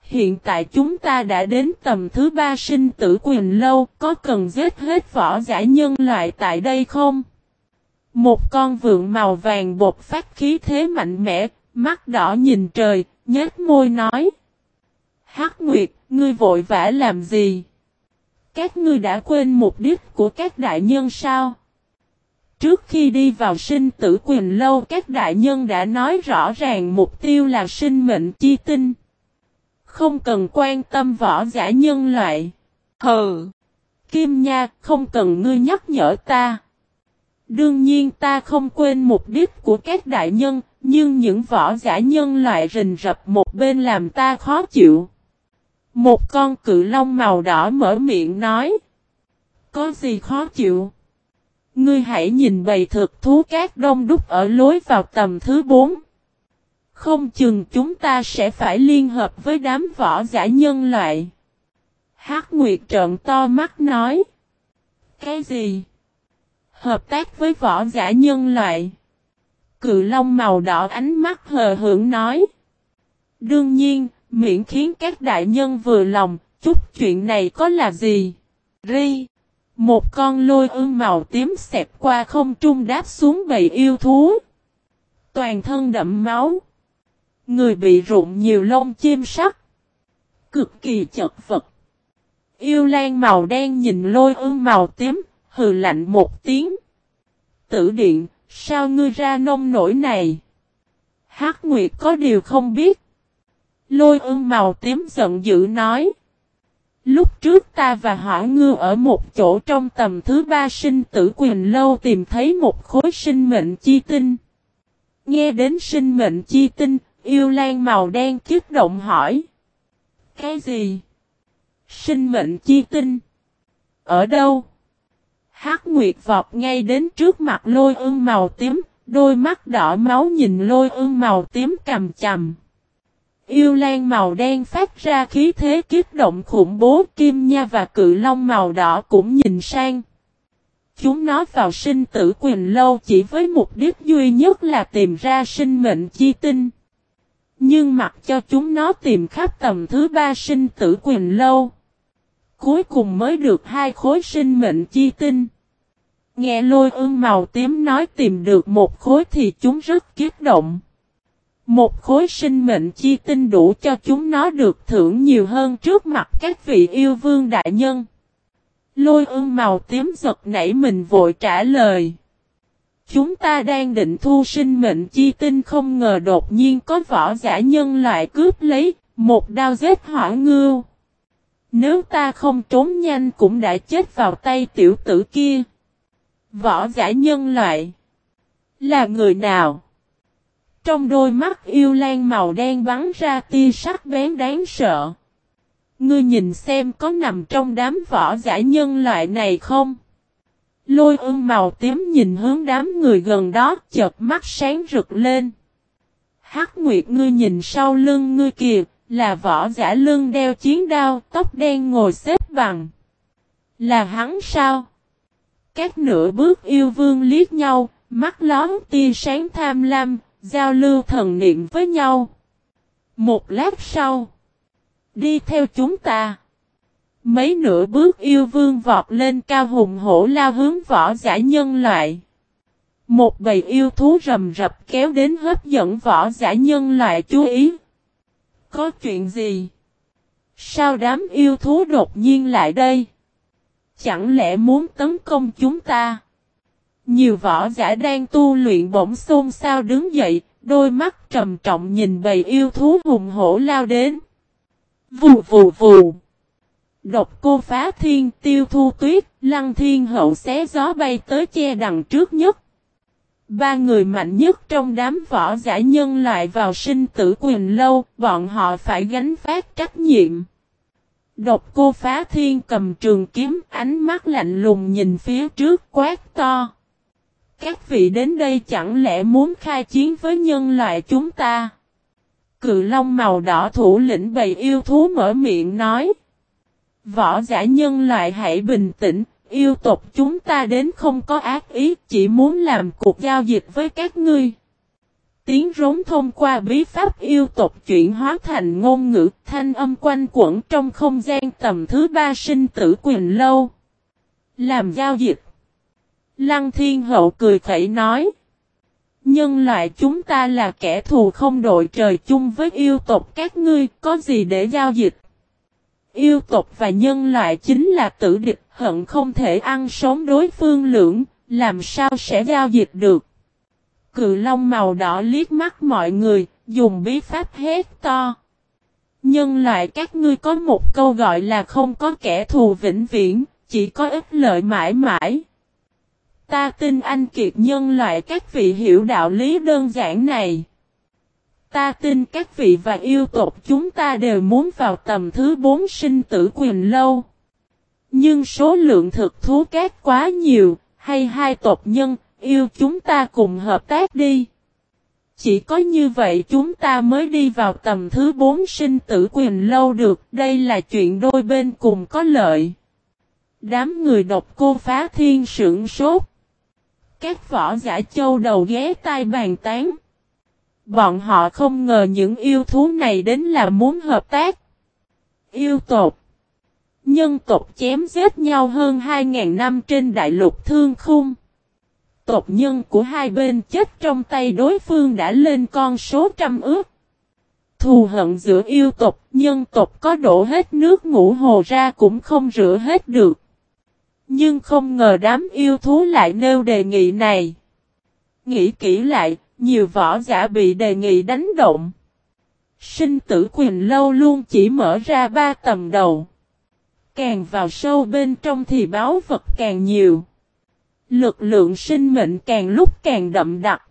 Speaker 1: Hiện tại chúng ta đã đến tầm thứ ba sinh tử quyền lâu, có cần giết hết vỏ giả nhân loại tại đây không? Một con vượng màu vàng bột phát khí thế mạnh mẽ, mắt đỏ nhìn trời, nhếch môi nói. Hắc Nguyệt, ngươi vội vã làm gì? Các ngươi đã quên mục đích của các đại nhân sao? Trước khi đi vào sinh tử quyền lâu các đại nhân đã nói rõ ràng mục tiêu là sinh mệnh chi tinh. Không cần quan tâm võ giả nhân loại. Hừ! Kim Nha, không cần ngươi nhắc nhở ta. Đương nhiên ta không quên mục đích của các đại nhân, nhưng những võ giả nhân loại rình rập một bên làm ta khó chịu. Một con cự long màu đỏ mở miệng nói. Có gì khó chịu? Ngươi hãy nhìn bầy thực thú cát đông đúc ở lối vào tầm thứ bốn. Không chừng chúng ta sẽ phải liên hợp với đám võ giả nhân loại. Hắc Nguyệt trợn to mắt nói. Cái gì? Hợp tác với võ giả nhân loại. Cự long màu đỏ ánh mắt hờ hưởng nói. Đương nhiên, miễn khiến các đại nhân vừa lòng, chút chuyện này có là gì? Ri. Một con lôi ương màu tím xẹp qua không trung đáp xuống bầy yêu thú. Toàn thân đậm máu. Người bị rụng nhiều lông chim sắc. Cực kỳ chật vật. Yêu lan màu đen nhìn lôi ương màu tím, hừ lạnh một tiếng. Tử điện, sao ngươi ra nông nổi này? Hắc Nguyệt có điều không biết. Lôi ương màu tím giận dữ nói. Lúc trước ta và hỏa ngư ở một chỗ trong tầm thứ ba sinh tử quyền lâu tìm thấy một khối sinh mệnh chi tinh. Nghe đến sinh mệnh chi tinh, yêu lan màu đen kích động hỏi. Cái gì? Sinh mệnh chi tinh? Ở đâu? Hắc Nguyệt vọt ngay đến trước mặt lôi ương màu tím, đôi mắt đỏ máu nhìn lôi ương màu tím cầm chầm. Yêu lan màu đen phát ra khí thế kiếp động khủng bố kim nha và cự long màu đỏ cũng nhìn sang. Chúng nó vào sinh tử quyền lâu chỉ với mục đích duy nhất là tìm ra sinh mệnh chi tinh. Nhưng mặc cho chúng nó tìm khắp tầm thứ ba sinh tử quyền lâu. Cuối cùng mới được hai khối sinh mệnh chi tinh. Nghe lôi ương màu tím nói tìm được một khối thì chúng rất kiếp động. Một khối sinh mệnh chi tinh đủ cho chúng nó được thưởng nhiều hơn trước mặt các vị yêu vương đại nhân. Lôi ương màu tím giật nảy mình vội trả lời. Chúng ta đang định thu sinh mệnh chi tinh không ngờ đột nhiên có võ giả nhân loại cướp lấy, một đao giết hỏa ngưu. Nếu ta không trốn nhanh cũng đã chết vào tay tiểu tử kia. Võ giả nhân loại. Là người nào? Trong đôi mắt yêu lan màu đen bắn ra tia sắc bén đáng sợ. Ngươi nhìn xem có nằm trong đám võ giả nhân loại này không? Lôi ưng màu tím nhìn hướng đám người gần đó chợt mắt sáng rực lên. Hắc Nguyệt ngươi nhìn sau lưng ngươi kìa, là võ giả lưng đeo chiến đao, tóc đen ngồi xếp bằng. Là hắn sao? Các nửa bước yêu vương liếc nhau, mắt lón tia sáng tham lam, giao lưu thần niệm với nhau. Một lát sau, đi theo chúng ta. Mấy nửa bước yêu vương vọt lên cao hùng hổ lao hướng võ giả nhân loại. Một bầy yêu thú rầm rập kéo đến hấp dẫn võ giả nhân loại chú ý. Có chuyện gì? Sao đám yêu thú đột nhiên lại đây? Chẳng lẽ muốn tấn công chúng ta? Nhiều võ giả đang tu luyện bỗng xôn xao đứng dậy, đôi mắt trầm trọng nhìn bầy yêu thú hùng hổ lao đến. Vù vù vù. Độc cô phá thiên tiêu thu tuyết, lăng thiên hậu xé gió bay tới che đằng trước nhất. Ba người mạnh nhất trong đám võ giả nhân loại vào sinh tử quyền lâu, bọn họ phải gánh phát trách nhiệm. Độc cô phá thiên cầm trường kiếm, ánh mắt lạnh lùng nhìn phía trước quát to. Các vị đến đây chẳng lẽ muốn khai chiến với nhân loại chúng ta? Cự long màu đỏ thủ lĩnh bầy yêu thú mở miệng nói. Võ giả nhân loại hãy bình tĩnh, yêu tộc chúng ta đến không có ác ý, chỉ muốn làm cuộc giao dịch với các ngươi. Tiếng rống thông qua bí pháp yêu tộc chuyển hóa thành ngôn ngữ thanh âm quanh quẩn trong không gian tầm thứ ba sinh tử quyền lâu. Làm giao dịch. Lăng thiên hậu cười khẩy nói. Nhân loại chúng ta là kẻ thù không đội trời chung với yêu tộc các ngươi, có gì để giao dịch? Yêu tộc và nhân loại chính là tử địch, hận không thể ăn sống đối phương lưỡng, làm sao sẽ giao dịch được? Cự long màu đỏ liếc mắt mọi người, dùng bí pháp hét to. Nhân loại các ngươi có một câu gọi là không có kẻ thù vĩnh viễn, chỉ có ích lợi mãi mãi. Ta tin anh kiệt nhân loại các vị hiểu đạo lý đơn giản này. Ta tin các vị và yêu tộc chúng ta đều muốn vào tầm thứ bốn sinh tử quyền lâu. Nhưng số lượng thực thú cát quá nhiều, hay hai tộc nhân, yêu chúng ta cùng hợp tác đi. Chỉ có như vậy chúng ta mới đi vào tầm thứ bốn sinh tử quyền lâu được, đây là chuyện đôi bên cùng có lợi. Đám người độc cô phá thiên sưởng sốt. Các võ giả châu đầu ghé tai bàn tán. Bọn họ không ngờ những yêu thú này đến là muốn hợp tác. Yêu tộc Nhân tộc chém giết nhau hơn 2.000 năm trên đại lục thương khung. Tộc nhân của hai bên chết trong tay đối phương đã lên con số trăm ước. Thù hận giữa yêu tộc, nhân tộc có đổ hết nước ngũ hồ ra cũng không rửa hết được. Nhưng không ngờ đám yêu thú lại nêu đề nghị này. Nghĩ kỹ lại, nhiều võ giả bị đề nghị đánh động. Sinh tử quyền lâu luôn chỉ mở ra ba tầm đầu. Càng vào sâu bên trong thì báo vật càng nhiều. Lực lượng sinh mệnh càng lúc càng đậm đặc.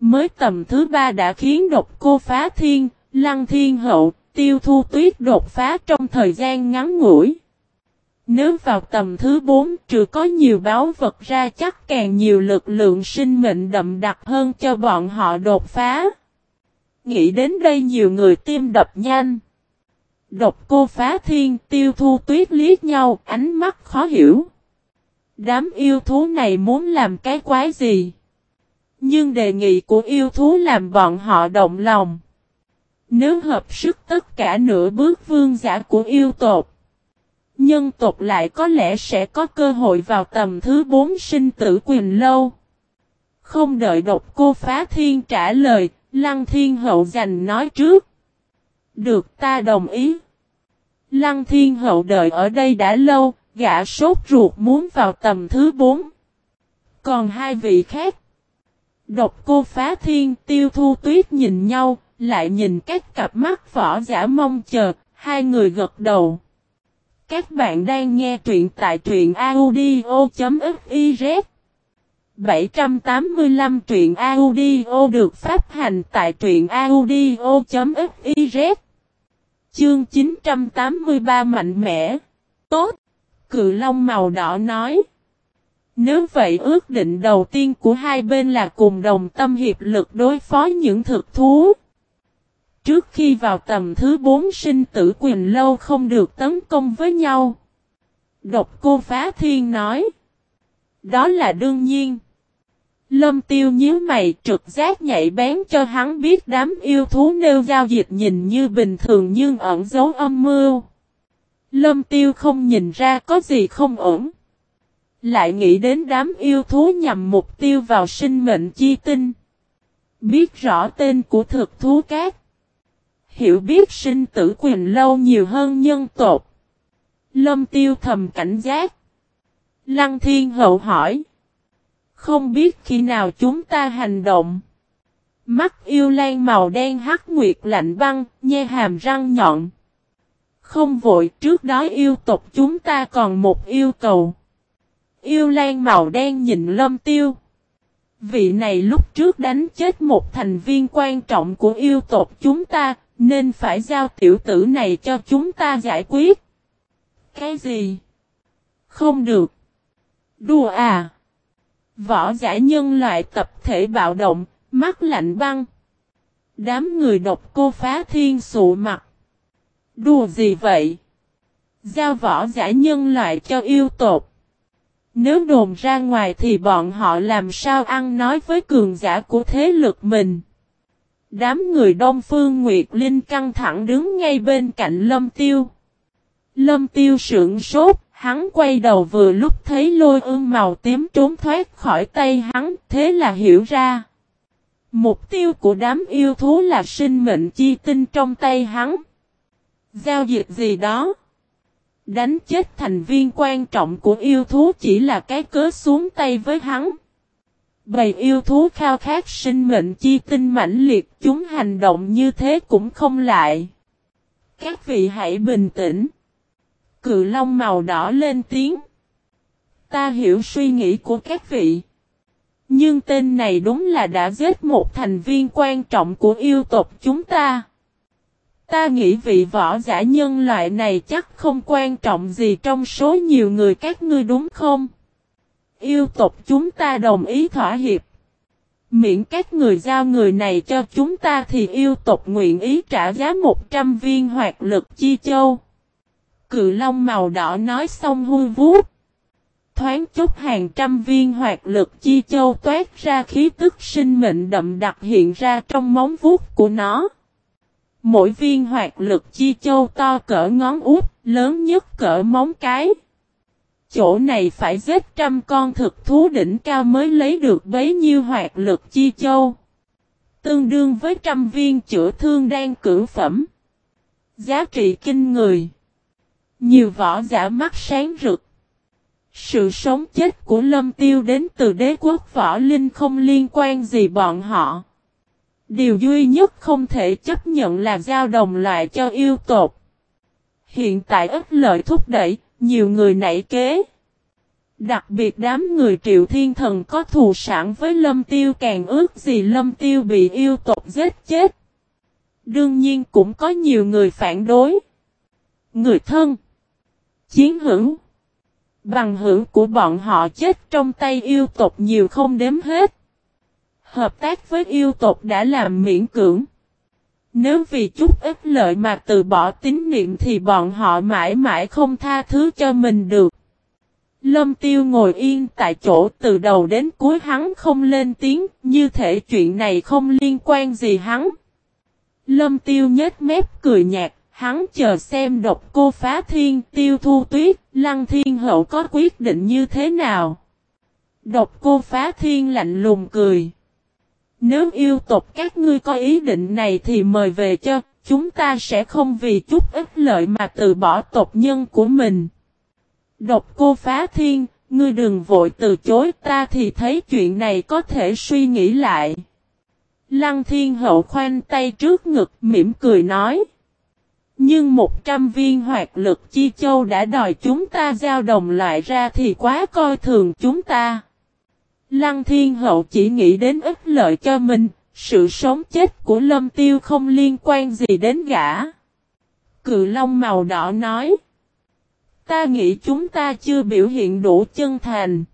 Speaker 1: Mới tầm thứ ba đã khiến độc cô phá thiên, lăng thiên hậu, tiêu thu tuyết đột phá trong thời gian ngắn ngủi. Nếu vào tầm thứ 4 trừ có nhiều báo vật ra chắc càng nhiều lực lượng sinh mệnh đậm đặc hơn cho bọn họ đột phá. Nghĩ đến đây nhiều người tim đập nhanh. Độc cô phá thiên tiêu thu tuyết liếc nhau ánh mắt khó hiểu. Đám yêu thú này muốn làm cái quái gì? Nhưng đề nghị của yêu thú làm bọn họ động lòng. Nếu hợp sức tất cả nửa bước vương giả của yêu tộc nhân tộc lại có lẽ sẽ có cơ hội vào tầm thứ bốn sinh tử quyền lâu. Không đợi độc cô phá thiên trả lời, Lăng Thiên Hậu giành nói trước. Được ta đồng ý. Lăng Thiên Hậu đợi ở đây đã lâu, gã sốt ruột muốn vào tầm thứ bốn. Còn hai vị khác. Độc cô phá thiên tiêu thu tuyết nhìn nhau, lại nhìn các cặp mắt võ giả mong chờ, hai người gật đầu. Các bạn đang nghe truyện tại truyện audio.fiz 785 truyện audio được phát hành tại truyện audio.fiz Chương 983 mạnh mẽ Tốt! Cự Long màu đỏ nói Nếu vậy ước định đầu tiên của hai bên là cùng đồng tâm hiệp lực đối phó những thực thú Trước khi vào tầm thứ bốn sinh tử quyền lâu không được tấn công với nhau. Độc cô phá thiên nói. Đó là đương nhiên. Lâm tiêu nhíu mày trực giác nhạy bén cho hắn biết đám yêu thú nêu giao dịch nhìn như bình thường nhưng ẩn dấu âm mưu. Lâm tiêu không nhìn ra có gì không ổn. Lại nghĩ đến đám yêu thú nhằm mục tiêu vào sinh mệnh chi tinh. Biết rõ tên của thực thú cát hiểu biết sinh tử quyền lâu nhiều hơn nhân tộc. Lâm tiêu thầm cảnh giác. Lăng thiên hậu hỏi. Không biết khi nào chúng ta hành động. Mắt yêu lan màu đen hắc nguyệt lạnh băng, nhe hàm răng nhọn. Không vội, trước đó yêu tộc chúng ta còn một yêu cầu. Yêu lan màu đen nhìn lâm tiêu. Vị này lúc trước đánh chết một thành viên quan trọng của yêu tộc chúng ta, nên phải giao tiểu tử này cho chúng ta giải quyết. Cái gì? Không được. Đùa à? Võ giả nhân loại tập thể bạo động, mắt lạnh băng. Đám người độc cô phá thiên sụ mặt. Đùa gì vậy? Giao võ giả nhân loại cho yêu tột. Nếu đồn ra ngoài thì bọn họ làm sao ăn nói với cường giả của thế lực mình. Đám người Đông Phương Nguyệt Linh căng thẳng đứng ngay bên cạnh Lâm Tiêu. Lâm Tiêu sững sốt, hắn quay đầu vừa lúc thấy lôi ương màu tím trốn thoát khỏi tay hắn, thế là hiểu ra. Mục tiêu của đám yêu thú là sinh mệnh chi tinh trong tay hắn. Giao dịch gì đó? Đánh chết thành viên quan trọng của yêu thú chỉ là cái cớ xuống tay với hắn. Bầy yêu thú khao khát sinh mệnh chi tinh mãnh liệt, chúng hành động như thế cũng không lại. Các vị hãy bình tĩnh. Cự long màu đỏ lên tiếng. Ta hiểu suy nghĩ của các vị. Nhưng tên này đúng là đã giết một thành viên quan trọng của yêu tộc chúng ta. Ta nghĩ vị võ giả nhân loại này chắc không quan trọng gì trong số nhiều người các ngươi đúng không? Yêu tộc chúng ta đồng ý thỏa hiệp. Miễn các người giao người này cho chúng ta thì yêu tộc nguyện ý trả giá 100 viên hoạt lực chi châu. Cự long màu đỏ nói xong hư vuốt. Thoáng chút hàng trăm viên hoạt lực chi châu toát ra khí tức sinh mệnh đậm đặc hiện ra trong móng vuốt của nó. Mỗi viên hoạt lực chi châu to cỡ ngón út, lớn nhất cỡ móng cái. Chỗ này phải giết trăm con thực thú đỉnh cao mới lấy được bấy nhiêu hoạt lực chi châu. Tương đương với trăm viên chữa thương đang cử phẩm. Giá trị kinh người. Nhiều võ giả mắt sáng rực. Sự sống chết của Lâm Tiêu đến từ đế quốc võ linh không liên quan gì bọn họ. Điều duy nhất không thể chấp nhận là giao đồng loại cho yêu tột. Hiện tại ít lợi thúc đẩy, nhiều người nảy kế. Đặc biệt đám người triệu thiên thần có thù sản với lâm tiêu càng ước gì lâm tiêu bị yêu tộc giết chết. Đương nhiên cũng có nhiều người phản đối. Người thân. Chiến hữu. Bằng hữu của bọn họ chết trong tay yêu tộc nhiều không đếm hết. Hợp tác với yêu tộc đã làm miễn cưỡng. Nếu vì chút ít lợi mà từ bỏ tín niệm thì bọn họ mãi mãi không tha thứ cho mình được. Lâm tiêu ngồi yên tại chỗ từ đầu đến cuối hắn không lên tiếng, như thể chuyện này không liên quan gì hắn. Lâm tiêu nhếch mép cười nhạt, hắn chờ xem độc cô phá thiên tiêu thu tuyết, lăng thiên hậu có quyết định như thế nào. Độc cô phá thiên lạnh lùng cười. Nếu yêu tộc các ngươi có ý định này thì mời về cho, chúng ta sẽ không vì chút ít lợi mà từ bỏ tộc nhân của mình. Độc cô phá thiên, ngươi đừng vội từ chối ta thì thấy chuyện này có thể suy nghĩ lại. Lăng thiên hậu khoanh tay trước ngực mỉm cười nói. Nhưng một trăm viên hoạt lực chi châu đã đòi chúng ta giao đồng lại ra thì quá coi thường chúng ta. Lăng thiên hậu chỉ nghĩ đến ích lợi cho mình, sự sống chết của lâm tiêu không liên quan gì đến gã. Cự long màu đỏ nói. Ta nghĩ chúng ta chưa biểu hiện đủ chân thành.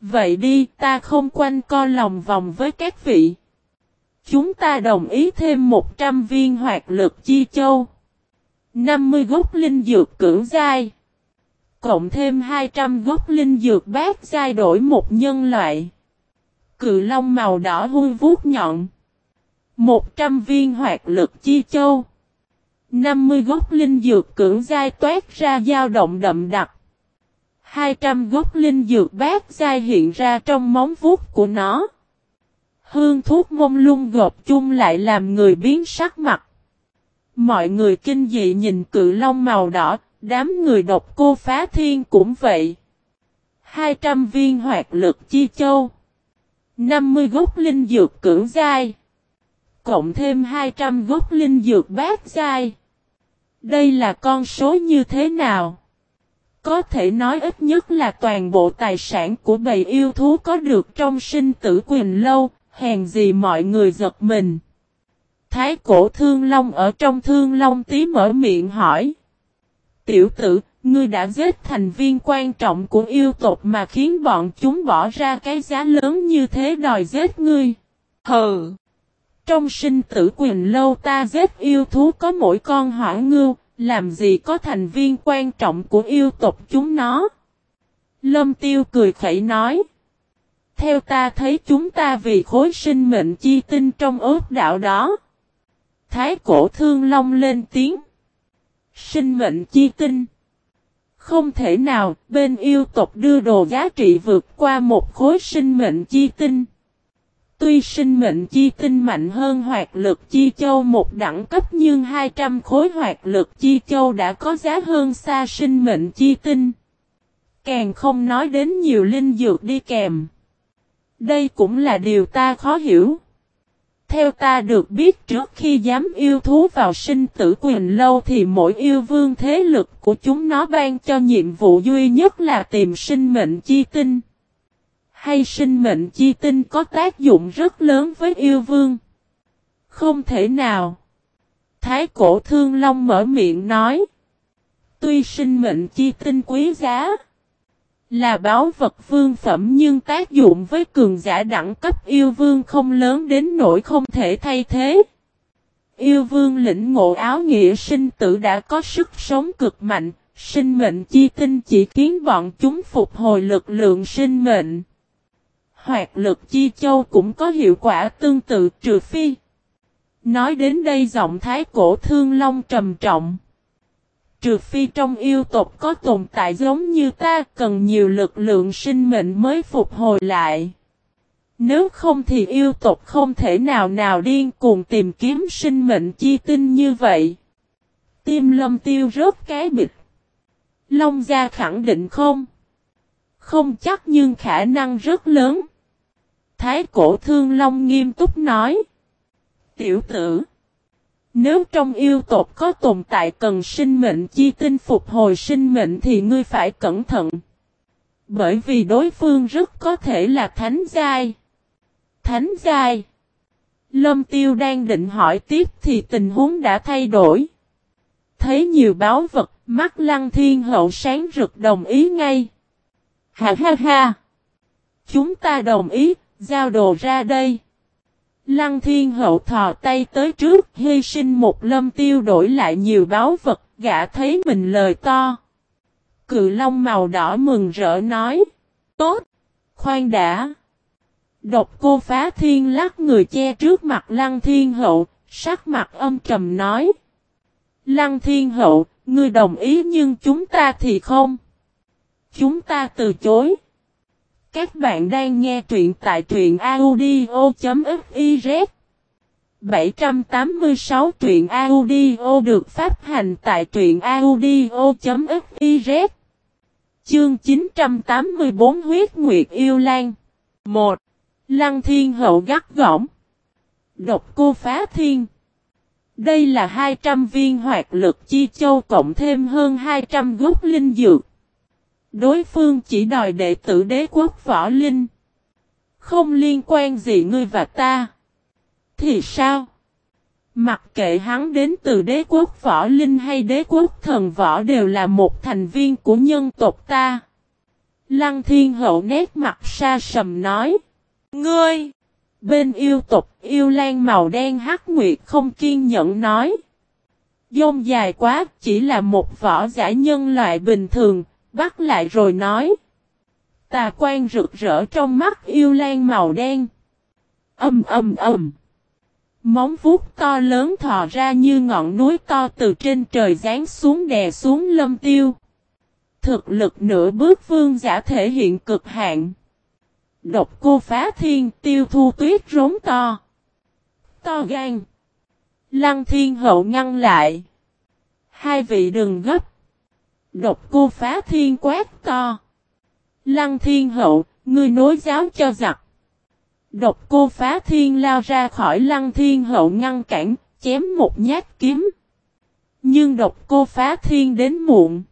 Speaker 1: Vậy đi, ta không quanh co lòng vòng với các vị. Chúng ta đồng ý thêm 100 viên hoạt lực chi châu. 50 gốc linh dược cưỡng dai. Cộng thêm 200 gốc linh dược bát giai đổi một nhân loại. Cự long màu đỏ hôi vuốt nhọn. 100 viên hoạt lực chi châu. 50 gốc linh dược cưỡng giai toát ra dao động đậm đặc. 200 gốc linh dược bát giai hiện ra trong móng vuốt của nó. Hương thuốc mông lung gộp chung lại làm người biến sắc mặt. Mọi người kinh dị nhìn cự long màu đỏ, đám người độc cô phá thiên cũng vậy. 200 viên hoạt lực chi châu. 50 gốc linh dược cưỡng dai. cộng thêm 200 gốc linh dược bát giai. Đây là con số như thế nào? Có thể nói ít nhất là toàn bộ tài sản của bầy yêu thú có được trong sinh tử quyền lâu, hèn gì mọi người giật mình. Thái cổ thương long ở trong thương long tí mở miệng hỏi. Tiểu tử, ngươi đã giết thành viên quan trọng của yêu tộc mà khiến bọn chúng bỏ ra cái giá lớn như thế đòi giết ngươi. Hừ! Trong sinh tử quyền lâu ta giết yêu thú có mỗi con hỏa ngưu, làm gì có thành viên quan trọng của yêu tộc chúng nó. Lâm tiêu cười khẩy nói. Theo ta thấy chúng ta vì khối sinh mệnh chi tinh trong ước đạo đó. Thái cổ thương long lên tiếng. Sinh mệnh chi tinh. Không thể nào, bên yêu tộc đưa đồ giá trị vượt qua một khối sinh mệnh chi tinh. Tuy sinh mệnh chi tinh mạnh hơn hoạt lực chi châu một đẳng cấp nhưng 200 khối hoạt lực chi châu đã có giá hơn xa sinh mệnh chi tinh. Càng không nói đến nhiều linh dược đi kèm. Đây cũng là điều ta khó hiểu. Theo ta được biết trước khi dám yêu thú vào sinh tử quyền lâu thì mỗi yêu vương thế lực của chúng nó ban cho nhiệm vụ duy nhất là tìm sinh mệnh chi tinh. Hay sinh mệnh chi tinh có tác dụng rất lớn với yêu vương. Không thể nào. Thái cổ thương long mở miệng nói. Tuy sinh mệnh chi tinh quý giá. Là báo vật vương phẩm nhưng tác dụng với cường giả đẳng cấp yêu vương không lớn đến nỗi không thể thay thế. Yêu vương lĩnh ngộ áo nghĩa sinh tử đã có sức sống cực mạnh, sinh mệnh chi tinh chỉ khiến bọn chúng phục hồi lực lượng sinh mệnh. Hoạt lực chi châu cũng có hiệu quả tương tự trừ phi. Nói đến đây giọng thái cổ thương long trầm trọng. Trừ phi trong yêu tộc có tồn tại giống như ta, cần nhiều lực lượng sinh mệnh mới phục hồi lại. Nếu không thì yêu tộc không thể nào nào điên cuồng tìm kiếm sinh mệnh chi tinh như vậy. Tim lâm tiêu rớt cái bịch. Long gia khẳng định không? Không chắc nhưng khả năng rất lớn. Thái cổ thương long nghiêm túc nói. Tiểu tử. Nếu trong yêu tộc có tồn tại cần sinh mệnh chi tinh phục hồi sinh mệnh thì ngươi phải cẩn thận. Bởi vì đối phương rất có thể là thánh giai. Thánh giai. Lâm tiêu đang định hỏi tiếp thì tình huống đã thay đổi. Thấy nhiều báo vật, mắt lăng thiên hậu sáng rực đồng ý ngay. Ha ha ha. Chúng ta đồng ý, giao đồ ra đây. Lăng thiên hậu thò tay tới trước, hy sinh một lâm tiêu đổi lại nhiều báo vật, gã thấy mình lời to. Cự long màu đỏ mừng rỡ nói. Tốt! Khoan đã! Độc cô phá thiên lắc người che trước mặt lăng thiên hậu, sắc mặt âm trầm nói. Lăng thiên hậu, ngươi đồng ý nhưng chúng ta thì không. Chúng ta từ chối. Các bạn đang nghe truyện tại truyện audio.fiz 786 truyện audio được phát hành tại truyện audio.fiz Chương 984 huyết nguyệt yêu lan. 1. Lăng thiên hậu gắt gỏng. Độc cô phá thiên. Đây là 200 viên hoạt lực chi châu cộng thêm hơn 200 gốc linh dược. Đối phương chỉ đòi đệ tử đế quốc võ linh. Không liên quan gì ngươi và ta. Thì sao? Mặc kệ hắn đến từ đế quốc võ linh hay đế quốc thần võ đều là một thành viên của nhân tộc ta. Lăng thiên hậu nét mặt xa sầm nói. Ngươi! Bên yêu tộc yêu lan màu đen hắc nguyệt không kiên nhẫn nói. Dông dài quá chỉ là một võ giả nhân loại bình thường, bắt lại rồi nói. Tà quan rực rỡ trong mắt yêu lan màu đen. Âm âm âm. Móng vuốt to lớn thò ra như ngọn núi to từ trên trời giáng xuống đè xuống lâm tiêu. Thực lực nửa bước vương giả thể hiện cực hạn. Độc cô phá thiên tiêu thu tuyết rống to. To gan. Lăng thiên hậu ngăn lại. Hai vị đừng gấp. Độc cô phá thiên quát to. Lăng thiên hậu, ngươi nối giáo cho giặc. Độc cô phá thiên lao ra khỏi lăng thiên hậu ngăn cản, chém một nhát kiếm. Nhưng độc cô phá thiên đến muộn.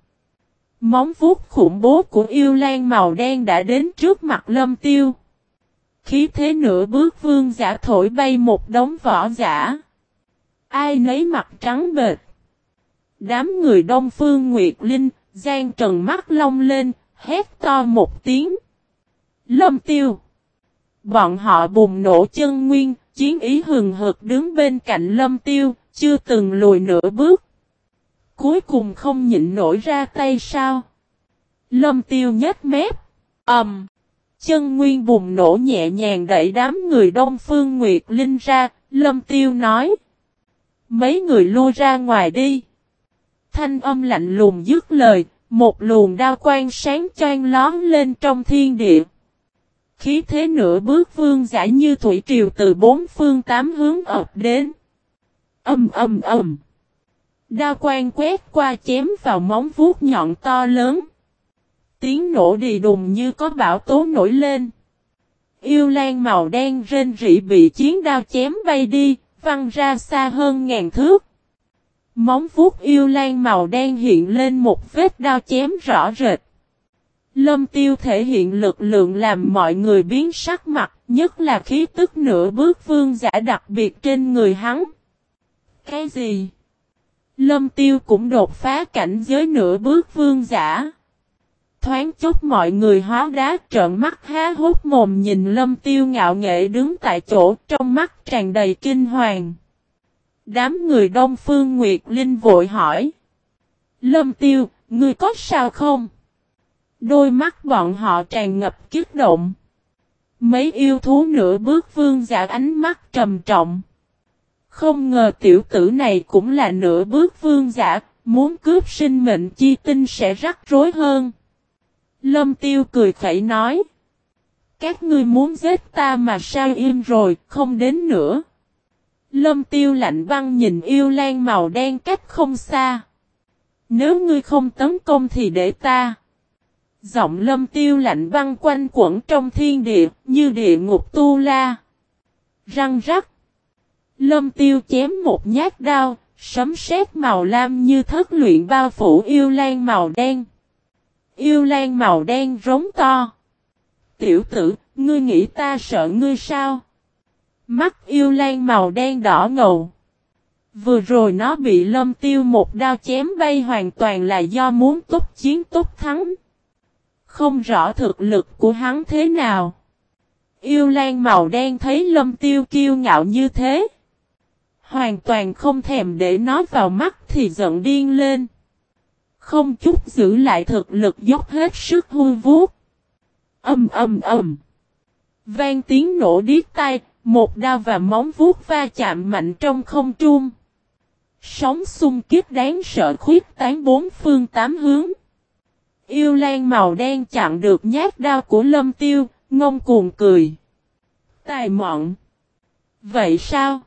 Speaker 1: Móng vuốt khủng bố của yêu lan màu đen đã đến trước mặt lâm tiêu. Khí thế nửa bước vương giả thổi bay một đống vỏ giả. Ai nấy mặt trắng bệt. Đám người đông phương Nguyệt Linh, giang trần mắt long lên, hét to một tiếng. Lâm tiêu. Bọn họ bùng nổ chân nguyên, chiến ý hừng hực đứng bên cạnh lâm tiêu, chưa từng lùi nửa bước. Cuối cùng không nhịn nổi ra tay sao. Lâm tiêu nhếch mép. ầm, um, Chân nguyên bùng nổ nhẹ nhàng đẩy đám người đông phương Nguyệt Linh ra, lâm tiêu nói. Mấy người lui ra ngoài đi. Thanh âm lạnh lùng dứt lời, một luồng đao quang sáng choang lón lên trong thiên địa. Khí thế nửa bước vương giả như thủy triều từ bốn phương tám hướng ập đến. Âm âm âm. Đao quang quét qua chém vào móng vuốt nhọn to lớn. Tiếng nổ đi đùng như có bão tố nổi lên. Yêu lan màu đen rên rỉ bị chiến đao chém bay đi, văng ra xa hơn ngàn thước. Móng vuốt yêu lan màu đen hiện lên một vết đao chém rõ rệt. Lâm tiêu thể hiện lực lượng làm mọi người biến sắc mặt, nhất là khí tức nửa bước vương giả đặc biệt trên người hắn. Cái gì? Lâm tiêu cũng đột phá cảnh giới nửa bước vương giả. Thoáng chốc mọi người hóa đá trợn mắt há hốt mồm nhìn lâm tiêu ngạo nghệ đứng tại chỗ trong mắt tràn đầy kinh hoàng. Đám người đông phương Nguyệt Linh vội hỏi. Lâm tiêu, ngươi có sao không? Đôi mắt bọn họ tràn ngập kích động. Mấy yêu thú nửa bước vương giả ánh mắt trầm trọng. Không ngờ tiểu tử này cũng là nửa bước vương giả, muốn cướp sinh mệnh chi tinh sẽ rắc rối hơn. Lâm tiêu cười khẩy nói. Các ngươi muốn giết ta mà sao im rồi, không đến nữa. Lâm tiêu lạnh băng nhìn yêu lan màu đen cách không xa. Nếu ngươi không tấn công thì để ta. Giọng lâm tiêu lạnh băng quanh quẩn trong thiên địa, như địa ngục tu la. Răng rắc. Lâm tiêu chém một nhát đao, sấm sét màu lam như thất luyện bao phủ yêu lan màu đen. Yêu lan màu đen rống to. Tiểu tử, ngươi nghĩ ta sợ ngươi sao? Mắt yêu lan màu đen đỏ ngầu. Vừa rồi nó bị lâm tiêu một đao chém bay hoàn toàn là do muốn tốt chiến tốt thắng. Không rõ thực lực của hắn thế nào. Yêu lan màu đen thấy lâm tiêu kiêu ngạo như thế. Hoàn toàn không thèm để nó vào mắt thì giận điên lên. Không chút giữ lại thực lực dốc hết sức hư vuốt. Âm âm âm. Vang tiếng nổ điếc tai, một đao và móng vuốt va chạm mạnh trong không trung. Sóng xung kích đáng sợ khuyết tán bốn phương tám hướng. Yêu lan màu đen chặn được nhát đao của lâm tiêu, ngông cuồng cười. Tài mọn. Vậy sao?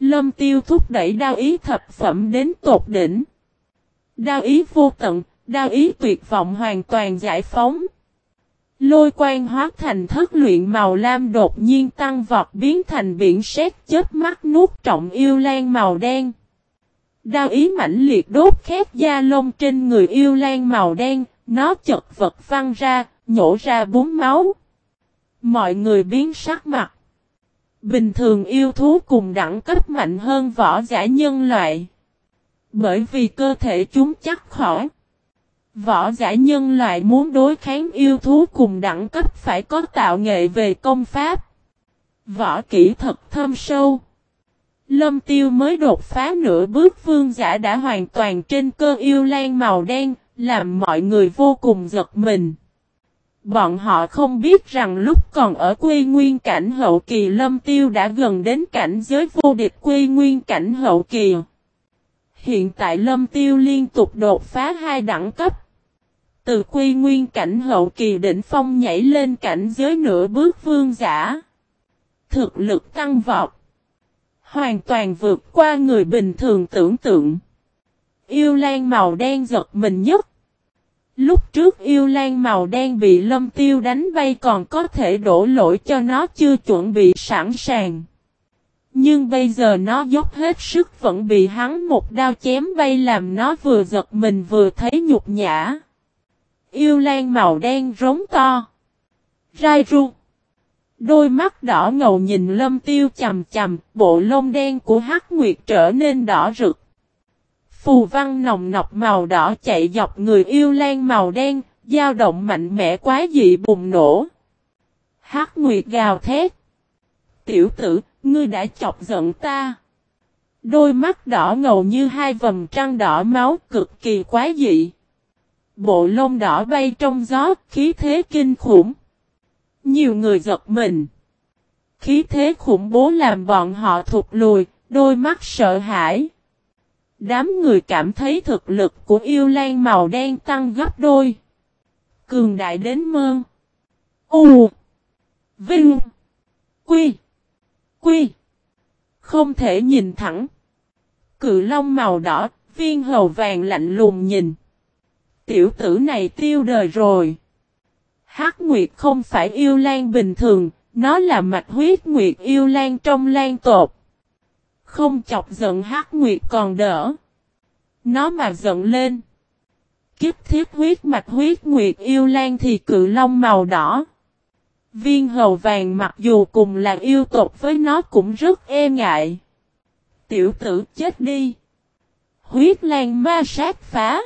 Speaker 1: Lâm tiêu thúc đẩy đao ý thập phẩm đến tột đỉnh. Đao ý vô tận, đao ý tuyệt vọng hoàn toàn giải phóng. Lôi quan hóa thành thất luyện màu lam đột nhiên tăng vọt biến thành biển sét chết mắt nuốt trọng yêu lan màu đen. Đao ý mãnh liệt đốt khét da lông trên người yêu lan màu đen, nó chật vật văng ra, nhổ ra bốn máu. Mọi người biến sắc mặt. Bình thường yêu thú cùng đẳng cấp mạnh hơn võ giả nhân loại. Bởi vì cơ thể chúng chắc khỏi. Võ giả nhân loại muốn đối kháng yêu thú cùng đẳng cấp phải có tạo nghệ về công pháp. Võ kỹ thật thâm sâu. Lâm tiêu mới đột phá nửa bước vương giả đã hoàn toàn trên cơ yêu lan màu đen, làm mọi người vô cùng giật mình. Bọn họ không biết rằng lúc còn ở quê nguyên cảnh hậu kỳ lâm tiêu đã gần đến cảnh giới vô địch quê nguyên cảnh hậu kỳ. Hiện tại lâm tiêu liên tục đột phá hai đẳng cấp. Từ quy nguyên cảnh hậu kỳ đỉnh phong nhảy lên cảnh giới nửa bước vương giả. Thực lực tăng vọt. Hoàn toàn vượt qua người bình thường tưởng tượng. Yêu lan màu đen giật mình nhất. Lúc trước yêu lan màu đen bị lâm tiêu đánh bay còn có thể đổ lỗi cho nó chưa chuẩn bị sẵn sàng. Nhưng bây giờ nó dốc hết sức vẫn bị hắn một đao chém bay làm nó vừa giật mình vừa thấy nhục nhã. Yêu lan màu đen rống to. Rai ru. Đôi mắt đỏ ngầu nhìn lâm tiêu chầm chầm, bộ lông đen của hắc nguyệt trở nên đỏ rực. Phù văn nồng nọc màu đỏ chạy dọc người yêu lan màu đen, dao động mạnh mẽ quá dị bùng nổ. Hắc nguyệt gào thét. Tiểu tử, ngươi đã chọc giận ta. Đôi mắt đỏ ngầu như hai vầng trăng đỏ máu cực kỳ quá dị. Bộ lông đỏ bay trong gió, khí thế kinh khủng. Nhiều người giật mình. Khí thế khủng bố làm bọn họ thụt lùi, đôi mắt sợ hãi. Đám người cảm thấy thực lực của yêu lan màu đen tăng gấp đôi. Cường đại đến mơ. U. Vinh. Quy. Quy. Không thể nhìn thẳng. Cự long màu đỏ, viên hầu vàng lạnh lùng nhìn. Tiểu tử này tiêu đời rồi. Hắc Nguyệt không phải yêu lan bình thường, nó là mạch huyết Nguyệt yêu lan trong lan tột. Không chọc giận Hắc Nguyệt còn đỡ. Nó mà giận lên. Kiếp thiết huyết mạch huyết Nguyệt yêu lan thì cự long màu đỏ. Viên hầu vàng mặc dù cùng là yêu tộc với nó cũng rất e ngại. Tiểu tử chết đi. Huyết lan ma sát phá.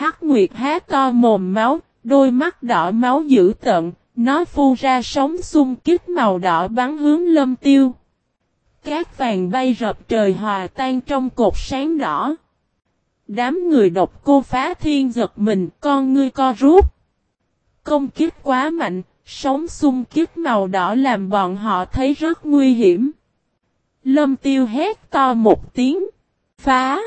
Speaker 1: Hắc Nguyệt há to mồm máu, đôi mắt đỏ máu dữ tận, nó phun ra sóng xung kích màu đỏ bắn hướng lâm tiêu. Các vàng bay rập trời hòa tan trong cột sáng đỏ. Đám người độc cô phá thiên giật mình, con ngươi co rút. Công kích quá mạnh, sóng xung kích màu đỏ làm bọn họ thấy rất nguy hiểm. Lâm tiêu hét to một tiếng. Phá!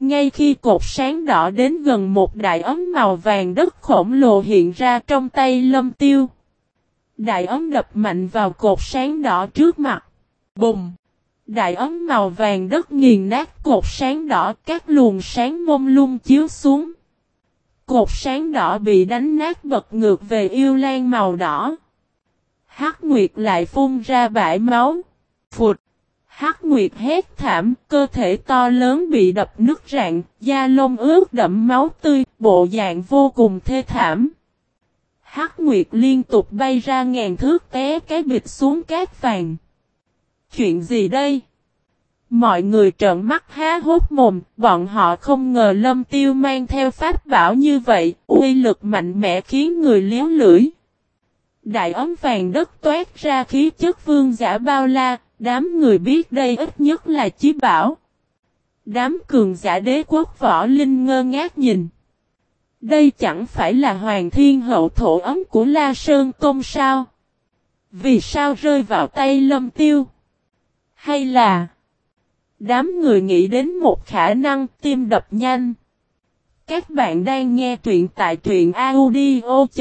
Speaker 1: Ngay khi cột sáng đỏ đến gần một đại ấm màu vàng đất khổng lồ hiện ra trong tay lâm tiêu. Đại ấm đập mạnh vào cột sáng đỏ trước mặt. Bùng! Đại ấm màu vàng đất nghiền nát cột sáng đỏ, các luồng sáng mông lung chiếu xuống. Cột sáng đỏ bị đánh nát bật ngược về yêu lan màu đỏ. Hắc Nguyệt lại phun ra bãi máu. Phụt! Hắc Nguyệt hét thảm, cơ thể to lớn bị đập nứt rạn, da lông ướt đẫm máu tươi, bộ dạng vô cùng thê thảm. Hắc Nguyệt liên tục bay ra ngàn thước té cái bịch xuống cát vàng. Chuyện gì đây? Mọi người trợn mắt há hốt mồm, bọn họ không ngờ lâm tiêu mang theo pháp bảo như vậy, uy lực mạnh mẽ khiến người liếu lưỡi. Đại ấm vàng đất toát ra khí chất vương giả bao la, đám người biết đây ít nhất là chí bảo. Đám cường giả đế quốc võ linh ngơ ngác nhìn. Đây chẳng phải là hoàng thiên hậu thổ ấm của La Sơn Công sao? Vì sao rơi vào tay lâm tiêu? Hay là... Đám người nghĩ đến một khả năng tim đập nhanh. Các bạn đang nghe truyện tại truyện audio.fif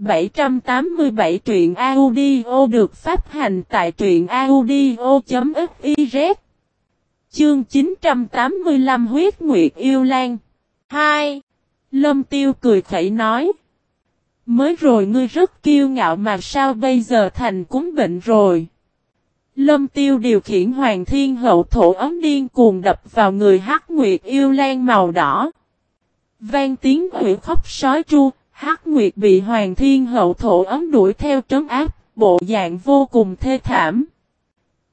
Speaker 1: 787 truyện audio được phát hành tại truyện audio.fiz Chương 985 huyết nguyệt yêu lan 2. Lâm tiêu cười khẩy nói Mới rồi ngươi rất kiêu ngạo mà sao bây giờ thành cúng bệnh rồi Lâm tiêu điều khiển hoàng thiên hậu thổ ấm điên cuồng đập vào người hắc nguyệt yêu lan màu đỏ. Vang tiếng hủy khóc sói tru, hắc nguyệt bị hoàng thiên hậu thổ ấm đuổi theo trấn áp, bộ dạng vô cùng thê thảm.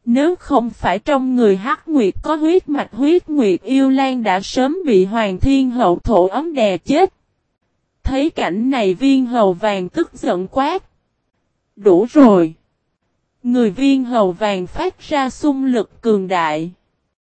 Speaker 1: Nếu không phải trong người hắc nguyệt có huyết mạch huyết nguyệt yêu lan đã sớm bị hoàng thiên hậu thổ ấm đè chết. Thấy cảnh này viên hầu vàng tức giận quát. Đủ rồi. Người viên hầu vàng phát ra xung lực cường đại.